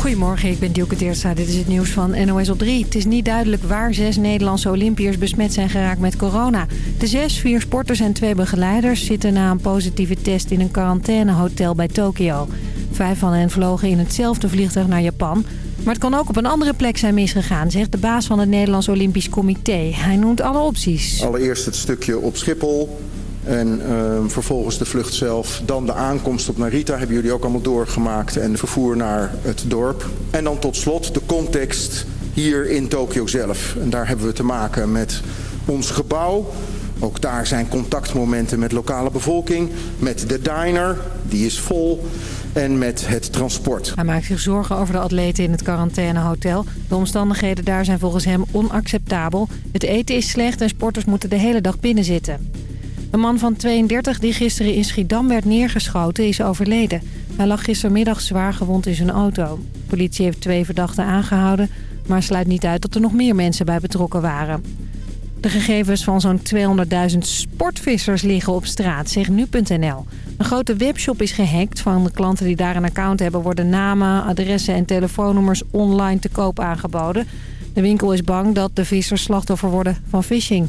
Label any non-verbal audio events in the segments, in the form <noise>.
Goedemorgen, ik ben Dielke Teertstra. Dit is het nieuws van NOS op 3. Het is niet duidelijk waar zes Nederlandse Olympiërs besmet zijn geraakt met corona. De zes, vier sporters en twee begeleiders zitten na een positieve test in een quarantainehotel bij Tokio. Vijf van hen vlogen in hetzelfde vliegtuig naar Japan. Maar het kan ook op een andere plek zijn misgegaan, zegt de baas van het Nederlands Olympisch Comité. Hij noemt alle opties. Allereerst het stukje op Schiphol, en uh, vervolgens de vlucht zelf. Dan de aankomst op Narita hebben jullie ook allemaal doorgemaakt. En vervoer naar het dorp. En dan tot slot de context hier in Tokio zelf. En daar hebben we te maken met ons gebouw. Ook daar zijn contactmomenten met lokale bevolking. Met de diner, die is vol. En met het transport. Hij maakt zich zorgen over de atleten in het quarantainehotel. De omstandigheden daar zijn volgens hem onacceptabel. Het eten is slecht en sporters moeten de hele dag binnen zitten. Een man van 32 die gisteren in Schiedam werd neergeschoten is overleden. Hij lag gistermiddag zwaar gewond in zijn auto. De politie heeft twee verdachten aangehouden... maar sluit niet uit dat er nog meer mensen bij betrokken waren. De gegevens van zo'n 200.000 sportvissers liggen op straat, zegt nu.nl. Een grote webshop is gehackt. Van de klanten die daar een account hebben... worden namen, adressen en telefoonnummers online te koop aangeboden. De winkel is bang dat de vissers slachtoffer worden van phishing.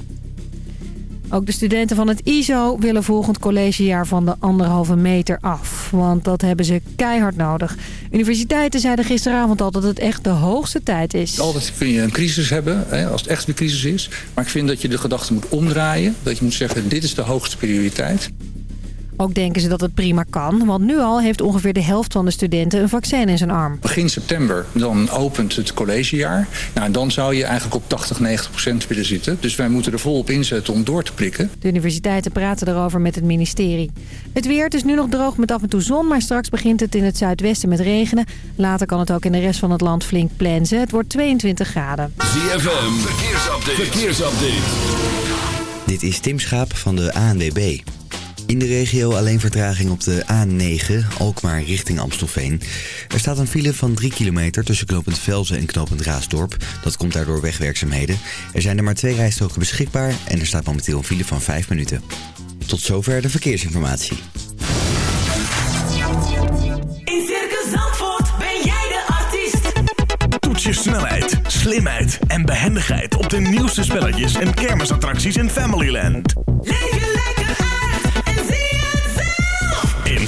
Ook de studenten van het ISO willen volgend collegejaar van de anderhalve meter af. Want dat hebben ze keihard nodig. Universiteiten zeiden gisteravond al dat het echt de hoogste tijd is. Altijd kun je een crisis hebben, hè, als het echt een crisis is. Maar ik vind dat je de gedachte moet omdraaien. Dat je moet zeggen, dit is de hoogste prioriteit. Ook denken ze dat het prima kan, want nu al heeft ongeveer de helft van de studenten een vaccin in zijn arm. Begin september, dan opent het collegejaar. Nou, en dan zou je eigenlijk op 80, 90 procent willen zitten. Dus wij moeten er volop inzetten om door te prikken. De universiteiten praten erover met het ministerie. Het weer, het is nu nog droog met af en toe zon, maar straks begint het in het zuidwesten met regenen. Later kan het ook in de rest van het land flink plensen. Het wordt 22 graden. ZFM, verkeersupdate. verkeersupdate. Dit is Tim Schaap van de ANWB. In de regio alleen vertraging op de A9, Alkmaar richting Amstelveen. Er staat een file van 3 kilometer tussen knooppunt Velzen en knooppunt Raasdorp. Dat komt daardoor wegwerkzaamheden. Er zijn er maar twee rijstroken beschikbaar en er staat momenteel een file van 5 minuten. Tot zover de verkeersinformatie. In Circus Zandvoort ben jij de artiest. Toets je snelheid, slimheid en behendigheid op de nieuwste spelletjes en kermisattracties in Familyland. Leef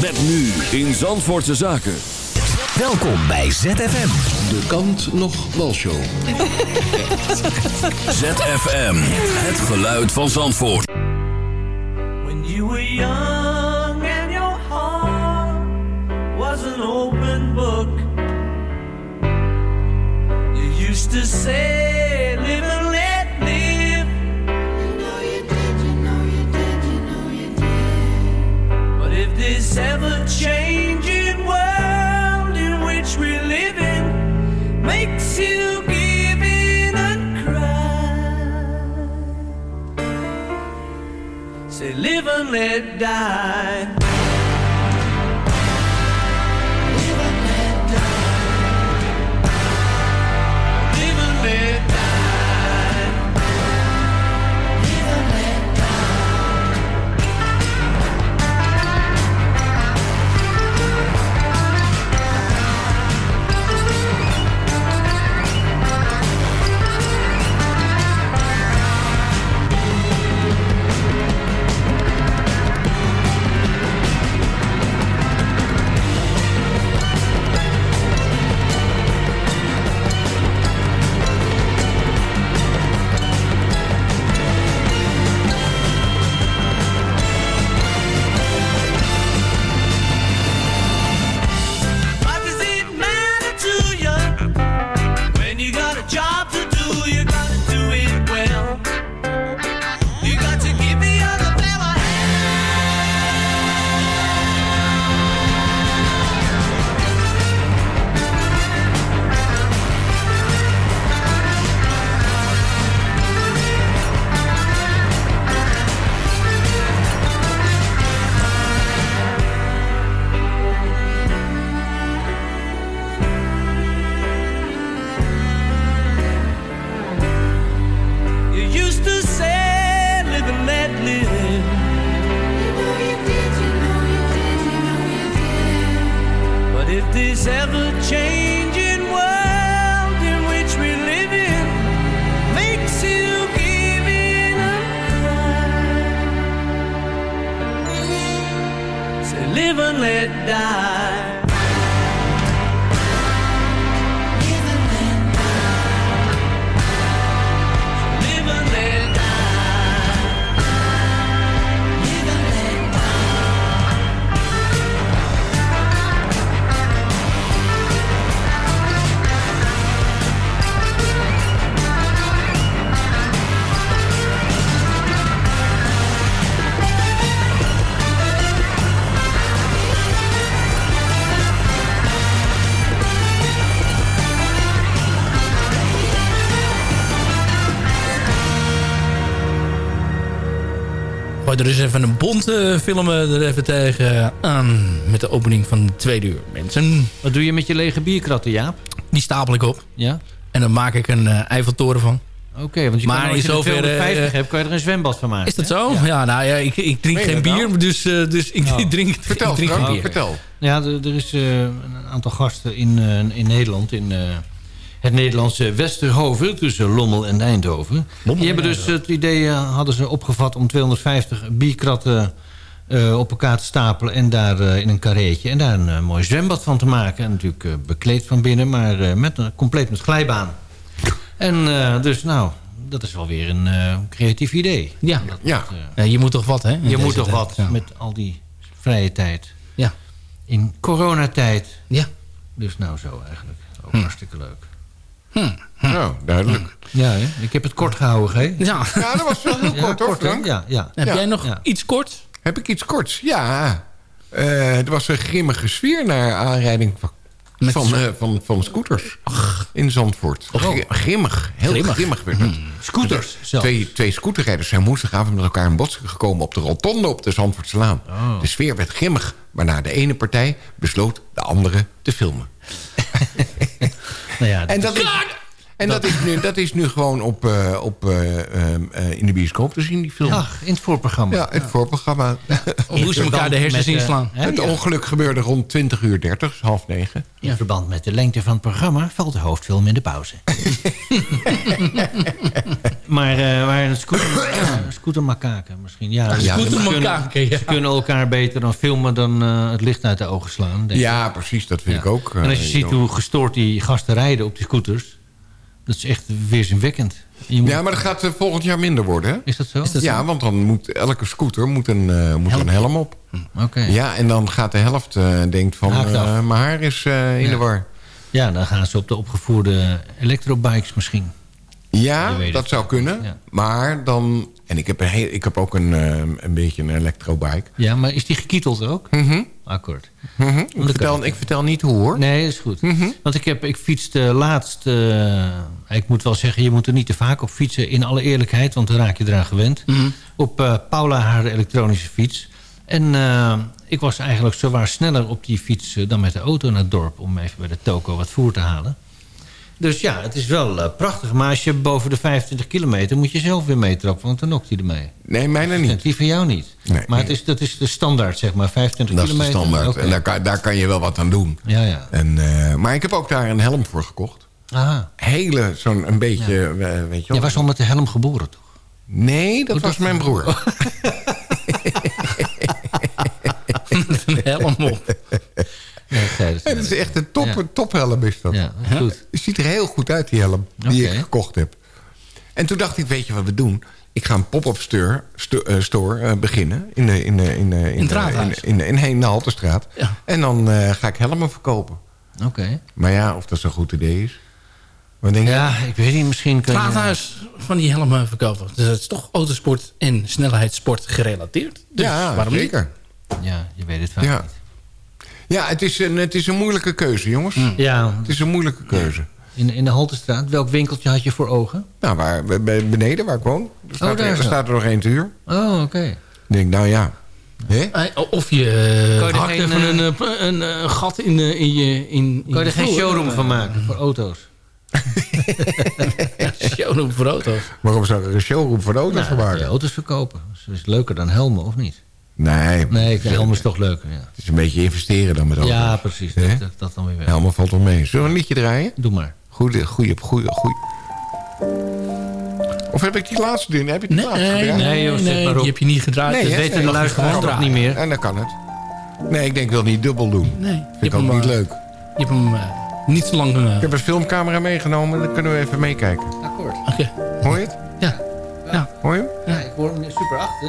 Met nu in Zandvoortse Zaken. Welkom bij ZFM. De kant nog wel show. <laughs> ZFM, het geluid van Zandvoort. When you were young and your heart was an open book, you used to say, Say live and let die. Bond eh, filmen er even tegen aan. Met de opening van de tweede uur. Mensen, Wat doe je met je lege bierkratten, Jaap? die stapel ik op. Ja? En dan maak ik een eh, Eiffeltoren van. Oké, want je Maar kan, als je er zoverre, 250 eh, hebt, kan je er een zwembad van maken. Is dat hè? zo? Ja, nou ja, ik, ik drink geen bier, nou? dus, eh, dus ik Oh. <laughs> drink, Vertel, ik drink geen bier. vertel. Ja, er, er is eh, een aantal gasten in, eh, in Nederland, in eh, het Nederlandse Westerhoven, tussen Lommel en Eindhoven. Die hebben dus het idee, eh, hadden ze opgevat om 250 bierkratten eh, op elkaar te stapelen en daar eh, in een carreetje en daar een mooi zwembad van te maken. En natuurlijk eh, bekleed van binnen, maar eh, met, een- compleet met glijbaan. En eh, dus nou, dat is wel weer een eh, creatief idee. Ja. Dat- Ja. dat, je moet toch wat, hè? in je moet toch tijd. wat Ja. met al die vrije tijd. Ja. In coronatijd. Ja. Dus nou zo eigenlijk. Ook Hm. hartstikke leuk. Nou, duidelijk. Ja, hè? ik heb het kort gehouden, hè? Ja. Ja, dat was wel heel Ja, kort, hoor, kort. Ja, ja. Heb Ja. jij nog Ja. iets kort? Heb ik iets korts? Ja. Eh, er was een grimmige sfeer naar aanrijding van, Met van, eh, van, van scooters in Zandvoort. Gri- grimmig. Heel Grimmig. grimmig, werd het. Scooters zelfs. Twee, twee scooterrijders zijn woensdagavond met elkaar in botsing gekomen... op de rotonde op de Zandvoortselaan. Oh. De sfeer werd grimmig, waarna de ene partij besloot de andere te filmen. <laughs> Nou ja, En dat is, en dat is, nu, dat is nu gewoon op, eh, op, eh, ehm, eh, in de bioscoop te zien, die film. ja, in het voorprogramma. Ja, het voorprogramma. <laughs> Hoe ze elkaar de hersens inslaan. Het ongeluk gebeurde rond 20 uur 30, dus half negen. In verband met de lengte van het programma valt de hoofdfilm in de pauze. <laughs> maar, eh <coughs> maar een scooter, scootermakaken misschien. Ja, Ja, ze scootermakaken, kunnen- ja. Ze kunnen elkaar beter dan filmen dan eh, het licht uit de ogen slaan. denk ik. Ja, precies, dat vind Ja. ik ook. en als je ziet hoe gestoord die gasten rijden op die scooters... dat is echt weerzinwekkend. Je moet- Ja, maar dat gaat eh, volgend jaar minder worden, hè? Is dat zo? ja, want dan moet elke scooter moet een, eh, moet een helm op. Oké. Ja, en dan gaat de helft eh denkt van... Eh, mijn haar is eh, in Ja. de war. Ja, dan gaan ze op de opgevoerde elektrobikes misschien. Ja, dat het. zou kunnen. Ja. Maar dan... En ik heb, een heel, ik heb ook een, eh, een beetje een elektrobike. Ja, maar is die gekieteld ook? Mhm. Akkoord. Mhm. Ik, vertel, ik vertel niet hoe, hoor. Nee, is goed. Mhm. Want ik, heb, ik fietste laatst... eh, ik moet wel zeggen, je moet er niet te vaak op fietsen... in alle eerlijkheid, want dan raak je eraan gewend. Mhm. Op eh, Paula haar elektronische fiets. En ik was eigenlijk zowaar sneller op die fiets... dan met de auto naar het dorp... om even bij de toko wat voer te halen. Dus ja, het is wel eh, prachtig. Maar als je boven de 25 kilometer... moet je zelf weer meetrappen, want dan nokt hij ermee. Nee, mijne En niet. die van jou niet. Nee. maar Het is, dat is de standaard, zeg maar. 25 Dat is de kilometer. standaard. En daar kan, daar kan je wel wat aan doen. Ja, ja. En, eh, maar ik heb ook daar een helm voor gekocht. Aha. Hele, zo'n een beetje, eh, weet je wel. Jij was al met de helm geboren, toch? Nee, dat Hoe was dat- mijn broer. <laughs> een helm op. <laughs> Ja. <laughs> Het is echt een top, Ja. tophelm is dat. Ja, goed. Het ziet er heel goed uit, die helm die ik gekocht heb. En toen dacht ik, weet je wat we doen? Ik ga een pop-up store, eh, store eh, beginnen in, de, in, de, in, de, in, het de- in, in, in, in de Halterstraat. Ja. En dan eh, ga ik helmen verkopen. Oké. Maar ja, of dat zo'n goed idee is. Wat denk je? Ja, ik weet niet, misschien kun Het je... van die helmen verkopen. Dus het is toch autosport en snelheidssport gerelateerd. Dus ja, waarom niet? zeker. Ja, je weet het vaak Ja. niet. Ja, het is, een, het is een moeilijke keuze, jongens. Hm. Ja, Het is een moeilijke keuze. in, in de Haltestraat. Welk winkeltje had je voor ogen? Nou, waar, beneden waar ik woon, er staat, daar er, er staat er nog één te huur. Oh, oké. Ik denk, nou ja. Hè? Eh, Of je Kan je er hakt geen, even eh, een, eh, een, eh, gat in, de, in je... In, in Kan je er geen showroom van maken voor <laughs> auto's? showroom voor auto's. Waarom zou ik er een showroom voor de auto's Nou, van maken? auto's verkopen. Dat is leuker dan helmen, of niet? Nee, Nee, helm is toch leuker, ja. het is een beetje investeren dan met auto's. Ja, precies. Dat, dat, dat dan weer wel. Helemaal valt wel mee. Zullen we een liedje draaien? Doe maar. Goeie, goeie, goeie, goeie. Of heb ik die laatste doen? Heb je die Nee, laatste nee, gedraaid? nee, Nee, joh, zet maar op. die heb je niet gedraaid. Nee, Dat hè? weten de Nee, luisteraars toch niet meer. En dan kan het. Nee, ik denk, ik wil niet dubbel doen. Nee. Vind ik ook niet eh, leuk. Je hebt hem eh, niet zo lang... eh, Ik heb een filmcamera meegenomen, dan kunnen we even meekijken. Akkoord. Oké. Hoor je het? Ja. ja. Hoor je hem? Ja, ik hoor hem super achter.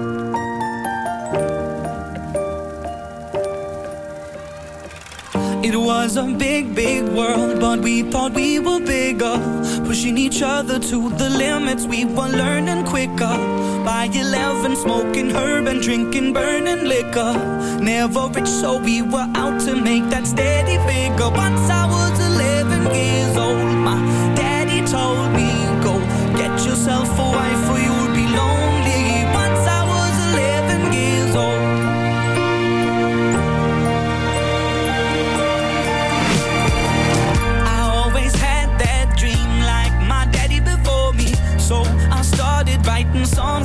It was a big, big world, but we thought we were bigger. Pushing each other to the limits, we were learning quicker. By 11, smoking herb and drinking burning liquor. Never rich, so we were out to make that steady figure. Once I was 11 years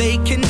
they can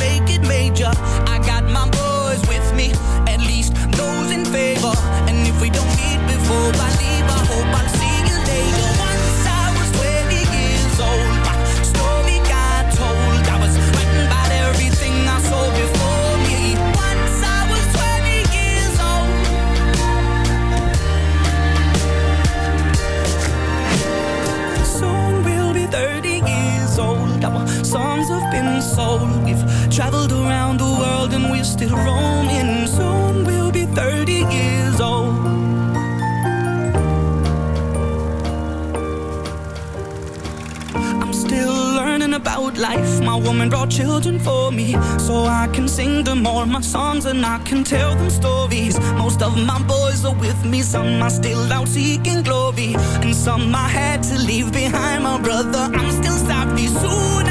life. My woman brought children for me, so I can sing them all my songs and I can tell them stories. Most of my boys are with me, some are still out seeking glory, and some I had to leave behind. My brother, I'm still sorry. Soon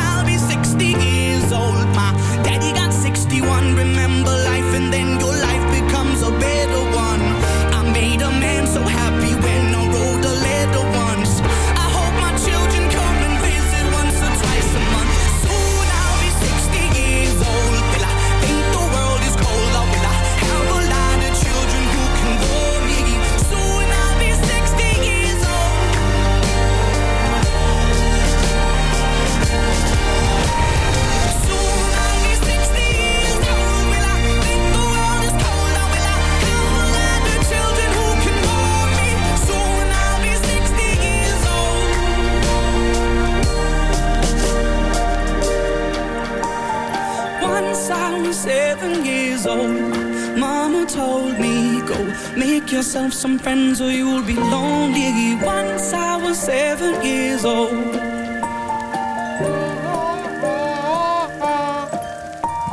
make yourself some friends or you'll be lonely. Once I was seven years old.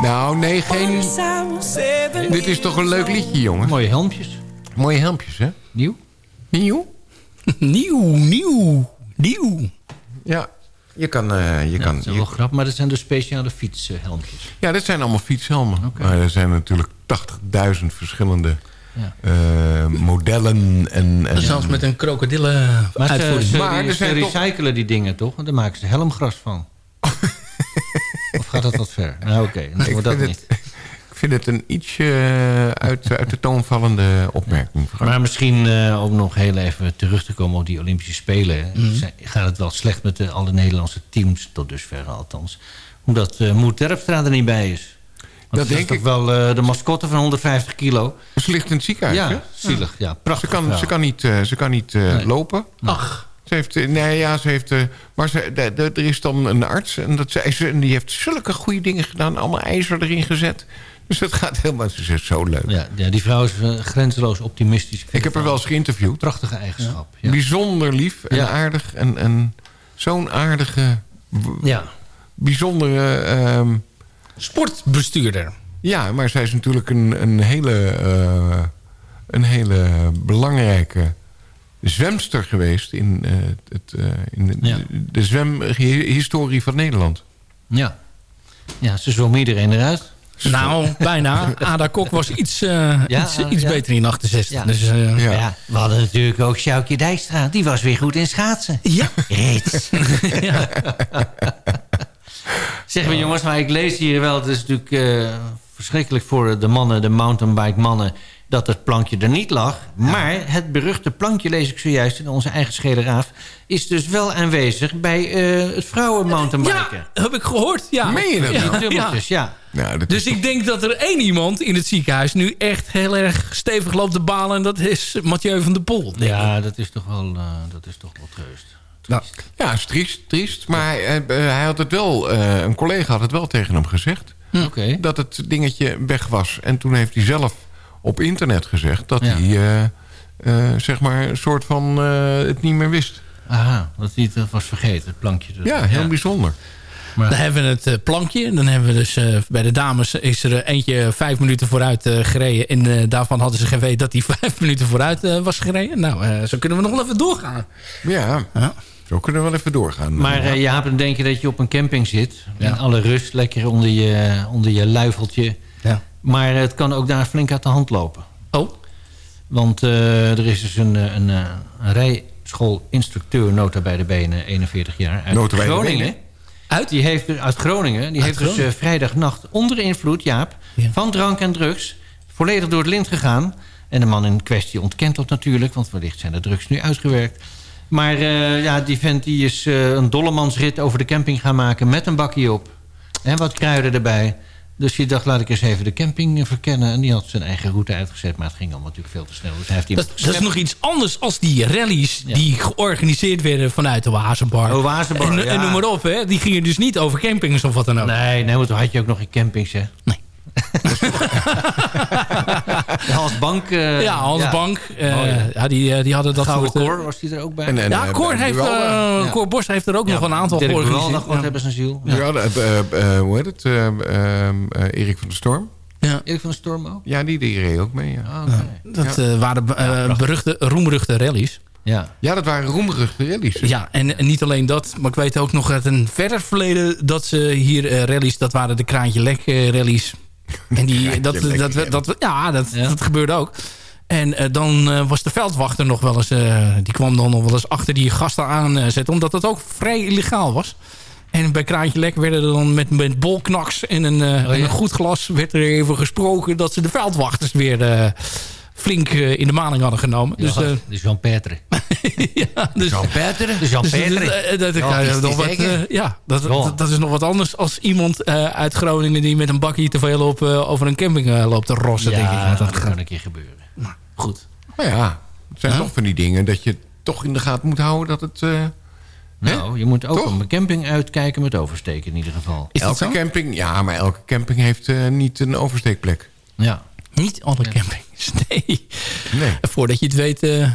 Nou, nee, geen... Dit is toch een leuk liedje, jongen? Mooie helmpjes. Mooie helmpjes, hè? Nieuw? Nieuw? <laughs> nieuw, nieuw, nieuw. Ja, je kan... eh, je kan Dat is je- wel grappig, maar dat zijn dus speciale fietshelmpjes. ja, dit zijn allemaal fietshelmen. Maar er zijn natuurlijk 80.000 verschillende Ja. eh, modellen. En, en, Zelfs met een krokodillen Maar uitvoering. ze, Maar ze recyclen die dingen toch? Want daar maken ze helmgras van. <laughs> of gaat dat wat ver? Nou oké, dan dat vind niet. het, ik vind het een ietsje eh, uit, uit de toon vallende opmerking. Maar misschien eh, om nog heel even terug te komen op die Olympische Spelen. Mhm. zijn- Gaat het wel slecht met de, alle Nederlandse teams, tot dusver althans. Omdat eh Moert Terpstra er niet bij is. Want Dat dat denk is ik. wel eh, de mascotte van 150 kilo. Ze ligt in het ziekenhuis, hè? Ja, zielig. Ja, prachtig. Ze kan, vrouw. ze kan niet, eh, ze kan niet eh, Nee. lopen. Ach, Ze heeft, nee, ja, ze heeft... eh, maar ze, de, de- er is dan een arts en, dat zei ze, en die heeft zulke goede dingen gedaan. Allemaal ijzer erin gezet. Dus dat gaat helemaal... Ze is zo leuk. Ja, ja, die vrouw is grenzeloos optimistisch. Ik heb haar wel eens geïnterviewd. Prachtige eigenschap. Ja. Bijzonder lief en Ja. aardig. En, en zo'n aardige... Ja. Bijzondere... ehm, sportbestuurder. ja, maar zij is natuurlijk een, een hele... eh, een hele belangrijke zwemster geweest... in, eh, het, eh, in de, Ja. de zwemhistorie van Nederland. Ja. Ja, ze zwom iedereen eruit. Nou, bijna. <laughs> Ada Kok was iets, eh, Ja, iets, eh, iets ja. beter in 68. Ja. Dus, eh, Ja. we hadden natuurlijk ook Sjoukje Dijkstra. Die was weer goed in schaatsen. Ja. Reeds. <laughs> <laughs> Zeg maar jongens, maar ik lees hier wel... het is natuurlijk eh, verschrikkelijk voor de mannen, de mountainbike mannen... dat het plankje er niet lag. Maar het beruchte plankje, lees ik zojuist in onze eigen schederaaf... is dus wel aanwezig bij eh, het vrouwen mountainbiken. Ja, heb ik gehoord. Ja. Meen je dat ja. nou? Die dubbeltjes, ja. Nou, Dus ik denk dat er één iemand in het ziekenhuis... nu echt heel erg stevig loopt te balen. En dat is Mathieu van der ik. Ja, dat is toch wel, eh, dat is toch wel treust. Nou, Ja, is triest, triest. Maar hij, eh, hij had het wel, eh, een collega had het wel tegen hem gezegd. Oké. Dat het dingetje weg was. En toen heeft hij zelf op internet gezegd dat Ja. hij, eh, eh, zeg maar, een soort van eh, het niet meer wist. Aha, dat hij het was vergeten, het plankje. er. Ja, heel bijzonder. Dan hebben we het plankje. Dan hebben we dus eh, bij de dames is er eentje vijf minuten vooruit eh, gereden. En eh, daarvan hadden ze geweten dat hij <laughs> vijf minuten vooruit eh, was gereden. Nou, eh, zo kunnen we nog wel even doorgaan. Ja, Ja. Zo kunnen we wel even doorgaan. Maar Ja. eh, Jaap, dan denk je dat je op een camping zit. Ja. In alle rust, lekker onder je, onder je luifeltje. Ja. Maar het kan ook daar flink uit de hand lopen. Oh, Want eh, er is dus een, eh, een, eh, een rijschoolinstructeur, nota bij de benen, 41 jaar, uit Nota bij de Groningen. benen? uit? Die heeft uit Groningen. Die Uit heeft dus eh, vrijdagnacht onder invloed, Jaap, Ja. van drank en drugs... volledig door het lint gegaan. En de man in kwestie ontkent dat natuurlijk... want wellicht zijn de drugs nu uitgewerkt. Maar eh, ja, die vent die is eh, een dollemansrit over de camping gaan maken... met een bakje op. En wat kruiden erbij. Dus die dacht, laat ik eens even de camping verkennen. En die had zijn eigen route uitgezet. Maar het ging allemaal natuurlijk veel te snel. Dus hij heeft Dat, dat is nog iets anders als die rallies die georganiseerd werden vanuit de Oasebar. Oasebar, en, ja. en noem maar op, hè. die gingen dus niet over campings of wat dan ook. Nee, nee, want toen had je ook nog geen campings, hè? Nee. De Hans Bank. eh, ja, Hans ja. Bank. eh, Oh, ja. ja. die, eh, die hadden dat Gouden soort... Cor, was die er ook bij? En, en, ja, Cor, heeft, eh Ja. Cor Bos heeft er ook nog een aantal Dirk georganiseerd. God Ja. hebben zijn ziel. Ja, eh, eh, eh, hoe heet het? Erik van der Storm. Ja. Erik van der Storm ook? Ja, die, die reed ook mee. Ja, Ah, oké. Dat eh, waren beruchte, roemruchte rallies. Ja. ja dat waren roemruchte rallies. Ja, en, en niet alleen dat, maar ik weet ook nog uit een verder verleden... dat ze hier eh, rallies, dat waren de Kraantje Lek eh, rallies. En die, dat, dat, dat, dat, ja, dat, Ja. dat gebeurde ook. En eh, dan eh, was de veldwachter nog wel eens... eh, die kwam dan nog wel eens achter die gasten aanzetten... omdat dat ook vrij illegaal was. En bij Kraantje Lek werden er dan met, met bolknaks en een, eh, en een goed glas... werd er even gesproken dat ze de veldwachters weer... flink eh, in de maling hadden genomen. Dus, Dus, eh, <laughs> dus Jean Petre. ja, dus, Jean Petre? Dus Jean dus, Petre. eh, dat, Ja, ga je dat is nog te wat, zeggen. eh, ja, dat, Ja. is nog wat anders als iemand eh, uit Groningen... die met een bakje te veel op, eh, over een camping eh, loopt te rossen, denk ik. Ja, Ja, dat dat kan gaat een keer gebeuren. goed. Maar ja, het zijn Huh? toch van die dingen dat je toch in de gaten moet houden dat het... eh, Nou, je moet ook op een camping uitkijken met oversteken in ieder geval. Is elke camping, ja, maar elke camping heeft eh, niet een oversteekplek. Ja. Niet alle campings, <laughs> nee. Nee. Voordat je het weet... eh,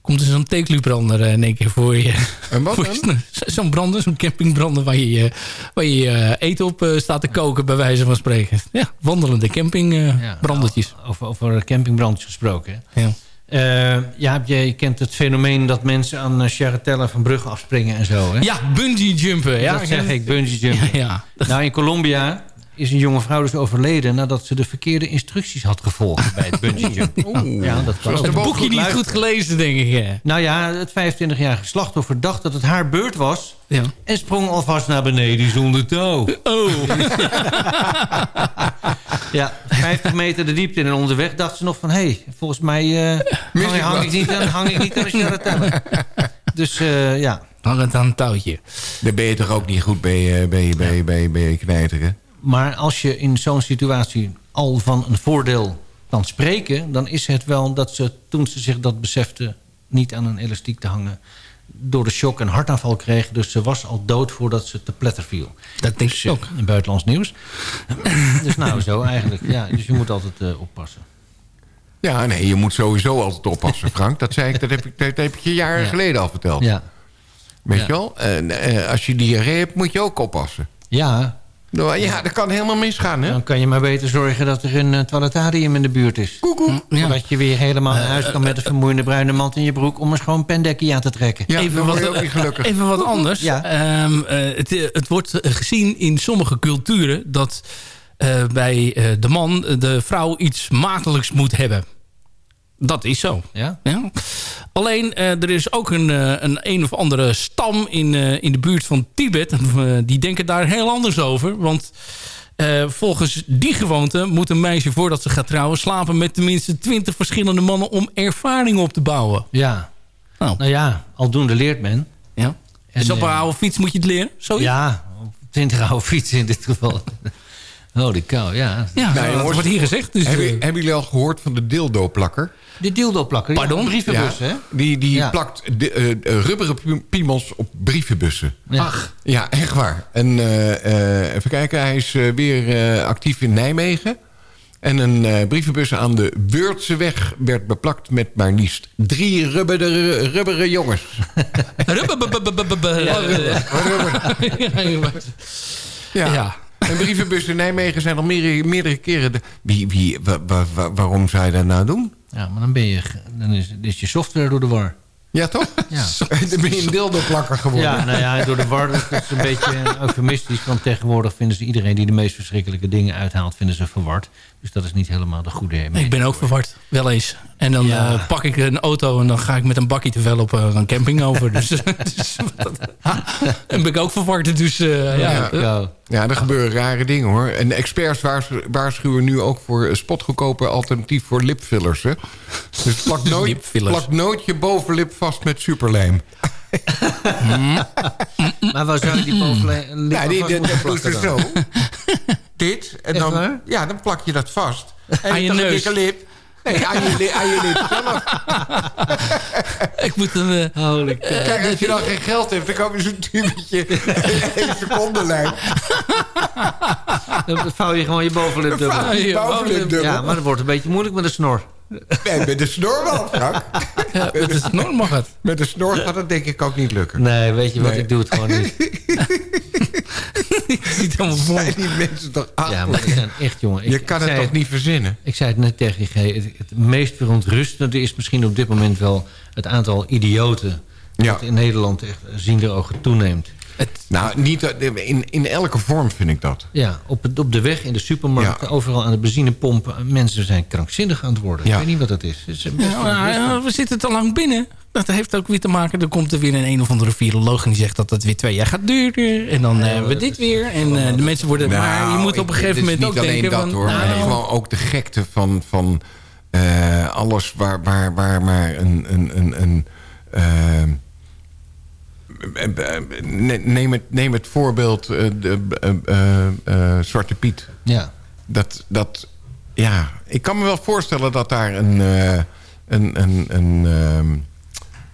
komt er zo'n teeklubrander eh, in één keer voor je. En wat <laughs> Zo'n brander, zo'n campingbrander... waar je, eh, waar je eten op staat te koken, bij wijze van spreken. Ja, wandelende campingbrandertjes. Nou, over, over campingbrandjes gesproken. ja. Eh, ja, je kent het fenomeen dat mensen aan Charatella van bruggen afspringen en zo. Hè? ja, bungee jumpen. Ja, dat zeg ik, bungee jumpen. Ja, ja. Nou, in Colombia is een jonge vrouw dus overleden... nadat ze de verkeerde instructies had gevolgd bij het bungee jumpen. <laughs> Ja, dat ook. Het de boekje niet luisteren. goed gelezen, denk ik. hè. Nou ja, het 25-jarige slachtoffer dacht dat het haar beurt was... Ja. en sprong alvast naar beneden zonder touw. Oh. <laughs> Ja, 50 meter de diepte in en onderweg dacht ze nog van... hé, hey, volgens mij eh, hang, ik hang ik niet aan, hang ik niet aan de. <laughs> Dus eh, ja, Hang het aan een touwtje. Daar ben je toch ook niet goed bij, eh, bij, bij, bij, bij knijteren? Maar als je in zo'n situatie al van een voordeel kan spreken... dan is het wel dat ze, toen ze zich dat besefte... niet aan een elastiek te hangen... door de shock een hartaanval kreeg. Dus ze was al dood voordat ze te pletter viel. Dat denk Dus, ik eh, ook. In buitenlands nieuws. dus nou, zo eigenlijk. Ja, dus je moet altijd eh, oppassen. Ja, nee, je moet sowieso altijd oppassen, Frank. Dat zei ik, dat heb ik, dat heb ik je jaren Ja. geleden al verteld. Ja, Weet Ja. je wel? En, eh, als je diarree hebt, moet je ook oppassen. ja ja, dat kan helemaal misgaan, hè? Dan kan je maar beter zorgen dat er een uh, toiletarium in de buurt is. Koekoe. Zodat je weer helemaal naar huis kan met een vermoeiende bruine mand in je broek... om er gewoon een pendekkie aan te trekken. Ja, even, wat, ook niet gelukkig. even wat anders. Ja. Ehm, eh, het, eh, het wordt eh, gezien in sommige culturen... dat eh, bij eh, de man eh, de vrouw iets maagdelijks moet hebben. Dat is zo. Ja? Ja. Alleen, eh, er is ook een, eh, een een of andere stam in, eh, in de buurt van Tibet. <laughs> Die denken daar heel anders over. Want eh, volgens die gewoonte moet een meisje voordat ze gaat trouwen... slapen met tenminste twintig verschillende mannen om ervaring op te bouwen. Ja. Nou, Nou ja, aldoende leert men. ja. En, dus op een oude fiets moet je het leren? Zoiets? Ja, op 20 oude fietsen in dit geval. <laughs> Holy cow, ja. Ja, Nee, dat wordt hier gezegd. Dus, Hebben, hebben jullie al gehoord van de dildo-plakker? De dildo-plakker. Pardon? een brievenbus, Ja, hè? Die, die Ja. plakt de, eh, eh, rubberen pi- piemels op brievenbussen. Ja. Ach, Ja, echt waar. En eh, eh, even kijken, hij is weer eh, actief in Nijmegen. En een eh, brievenbus aan de Beurtseweg werd beplakt met maar liefst drie rubberen, rubberen jongens. Ja. Ja. En brievenbussen in Nijmegen zijn al meerdere, meerdere keren... De, wie, wie, wa- wa- wa- waarom zou je dat nou doen? Ja, maar dan, ben je, dan is, is je software door de war. Ja, toch? <laughs> Ja. Dan ben je een dildo-plakker geworden. Ja, nou ja, door de war dat is een beetje eufemistisch. Want tegenwoordig vinden ze iedereen die de meest verschrikkelijke dingen uithaalt... vinden ze verward. Dus dat is niet helemaal de goede ik ben ook verward. Wel eens. En dan Ja. eh, pak ik een auto en dan ga ik met een bakkie te veel op eh, een camping over. Dus, <laughs> dus en <laughs> ben ik ook verward. Dus eh, ja. Ja. Er gebeuren rare dingen hoor. En experts waarschu- waarschuwen nu ook voor een spotgoedkope alternatief voor lipfillers. Hè? Dus <laughs> plak nooit, Lipfillers. plak nooit je bovenlip vast met superlijm. Maar waar zou je die bovenlijn... Ja, die, dat dan? zo. Dit. En dan, ja, dan plak je dat vast. En Aan je neus. dikke lip. Nee, aan je, li- aan je lip zelf. <laughs> Ik moet een... Holy cow. Kijk, als je dan geen geld hebt, dan koop je zo'n tubetje. Een <laughs> secondenlijn. Dan vouw je gewoon je bovenlip dubbel. Vouw je bovenlip dubbel. Ja, maar dat wordt een beetje moeilijk met een snor. Nee, met de snor wel, Frank. ja, met de snor mag het. Met de snor gaat het denk ik ook niet lukken. Nee, weet je wat, Nee. ik doe het gewoon niet. <laughs> Ik <laughs> zie het helemaal. Zijn die mensen toch Ja, maar die zijn echt, jongen. Ik, Je kan het toch niet verzinnen? Ik zei het net tegen je, het, het meest verontrustende is misschien op dit moment wel het aantal idioten... Ja. dat in Nederland echt ziende ogen toeneemt. Nou, niet, in, in elke vorm vind ik dat. Ja, op, het- op de weg, in de supermarkt, Ja. overal aan de benzinepomp. Mensen zijn krankzinnig aan het worden. Ja. Ik weet niet wat dat is. Het is best Ja, best ja, we zitten te lang binnen. Dat heeft ook weer te maken. Er komt er weer een een of andere viroloog en die zegt dat het weer twee jaar gaat duren. En dan eh, hebben we dit weer. En eh, de mensen worden... maar je moet op een Nou, gegeven het moment is ook niet alleen denken dat, van... hoor, maar nou, gewoon ook de gekte van, van eh, alles waar, waar, waar maar een... een, een, een ehm, eh, ne- neem, het, neem het voorbeeld eh, de, eh, eh, eh, Zwarte Piet. Ja. Dat, dat, ja, ik kan me wel voorstellen dat daar een, eh, een, een, een ehm,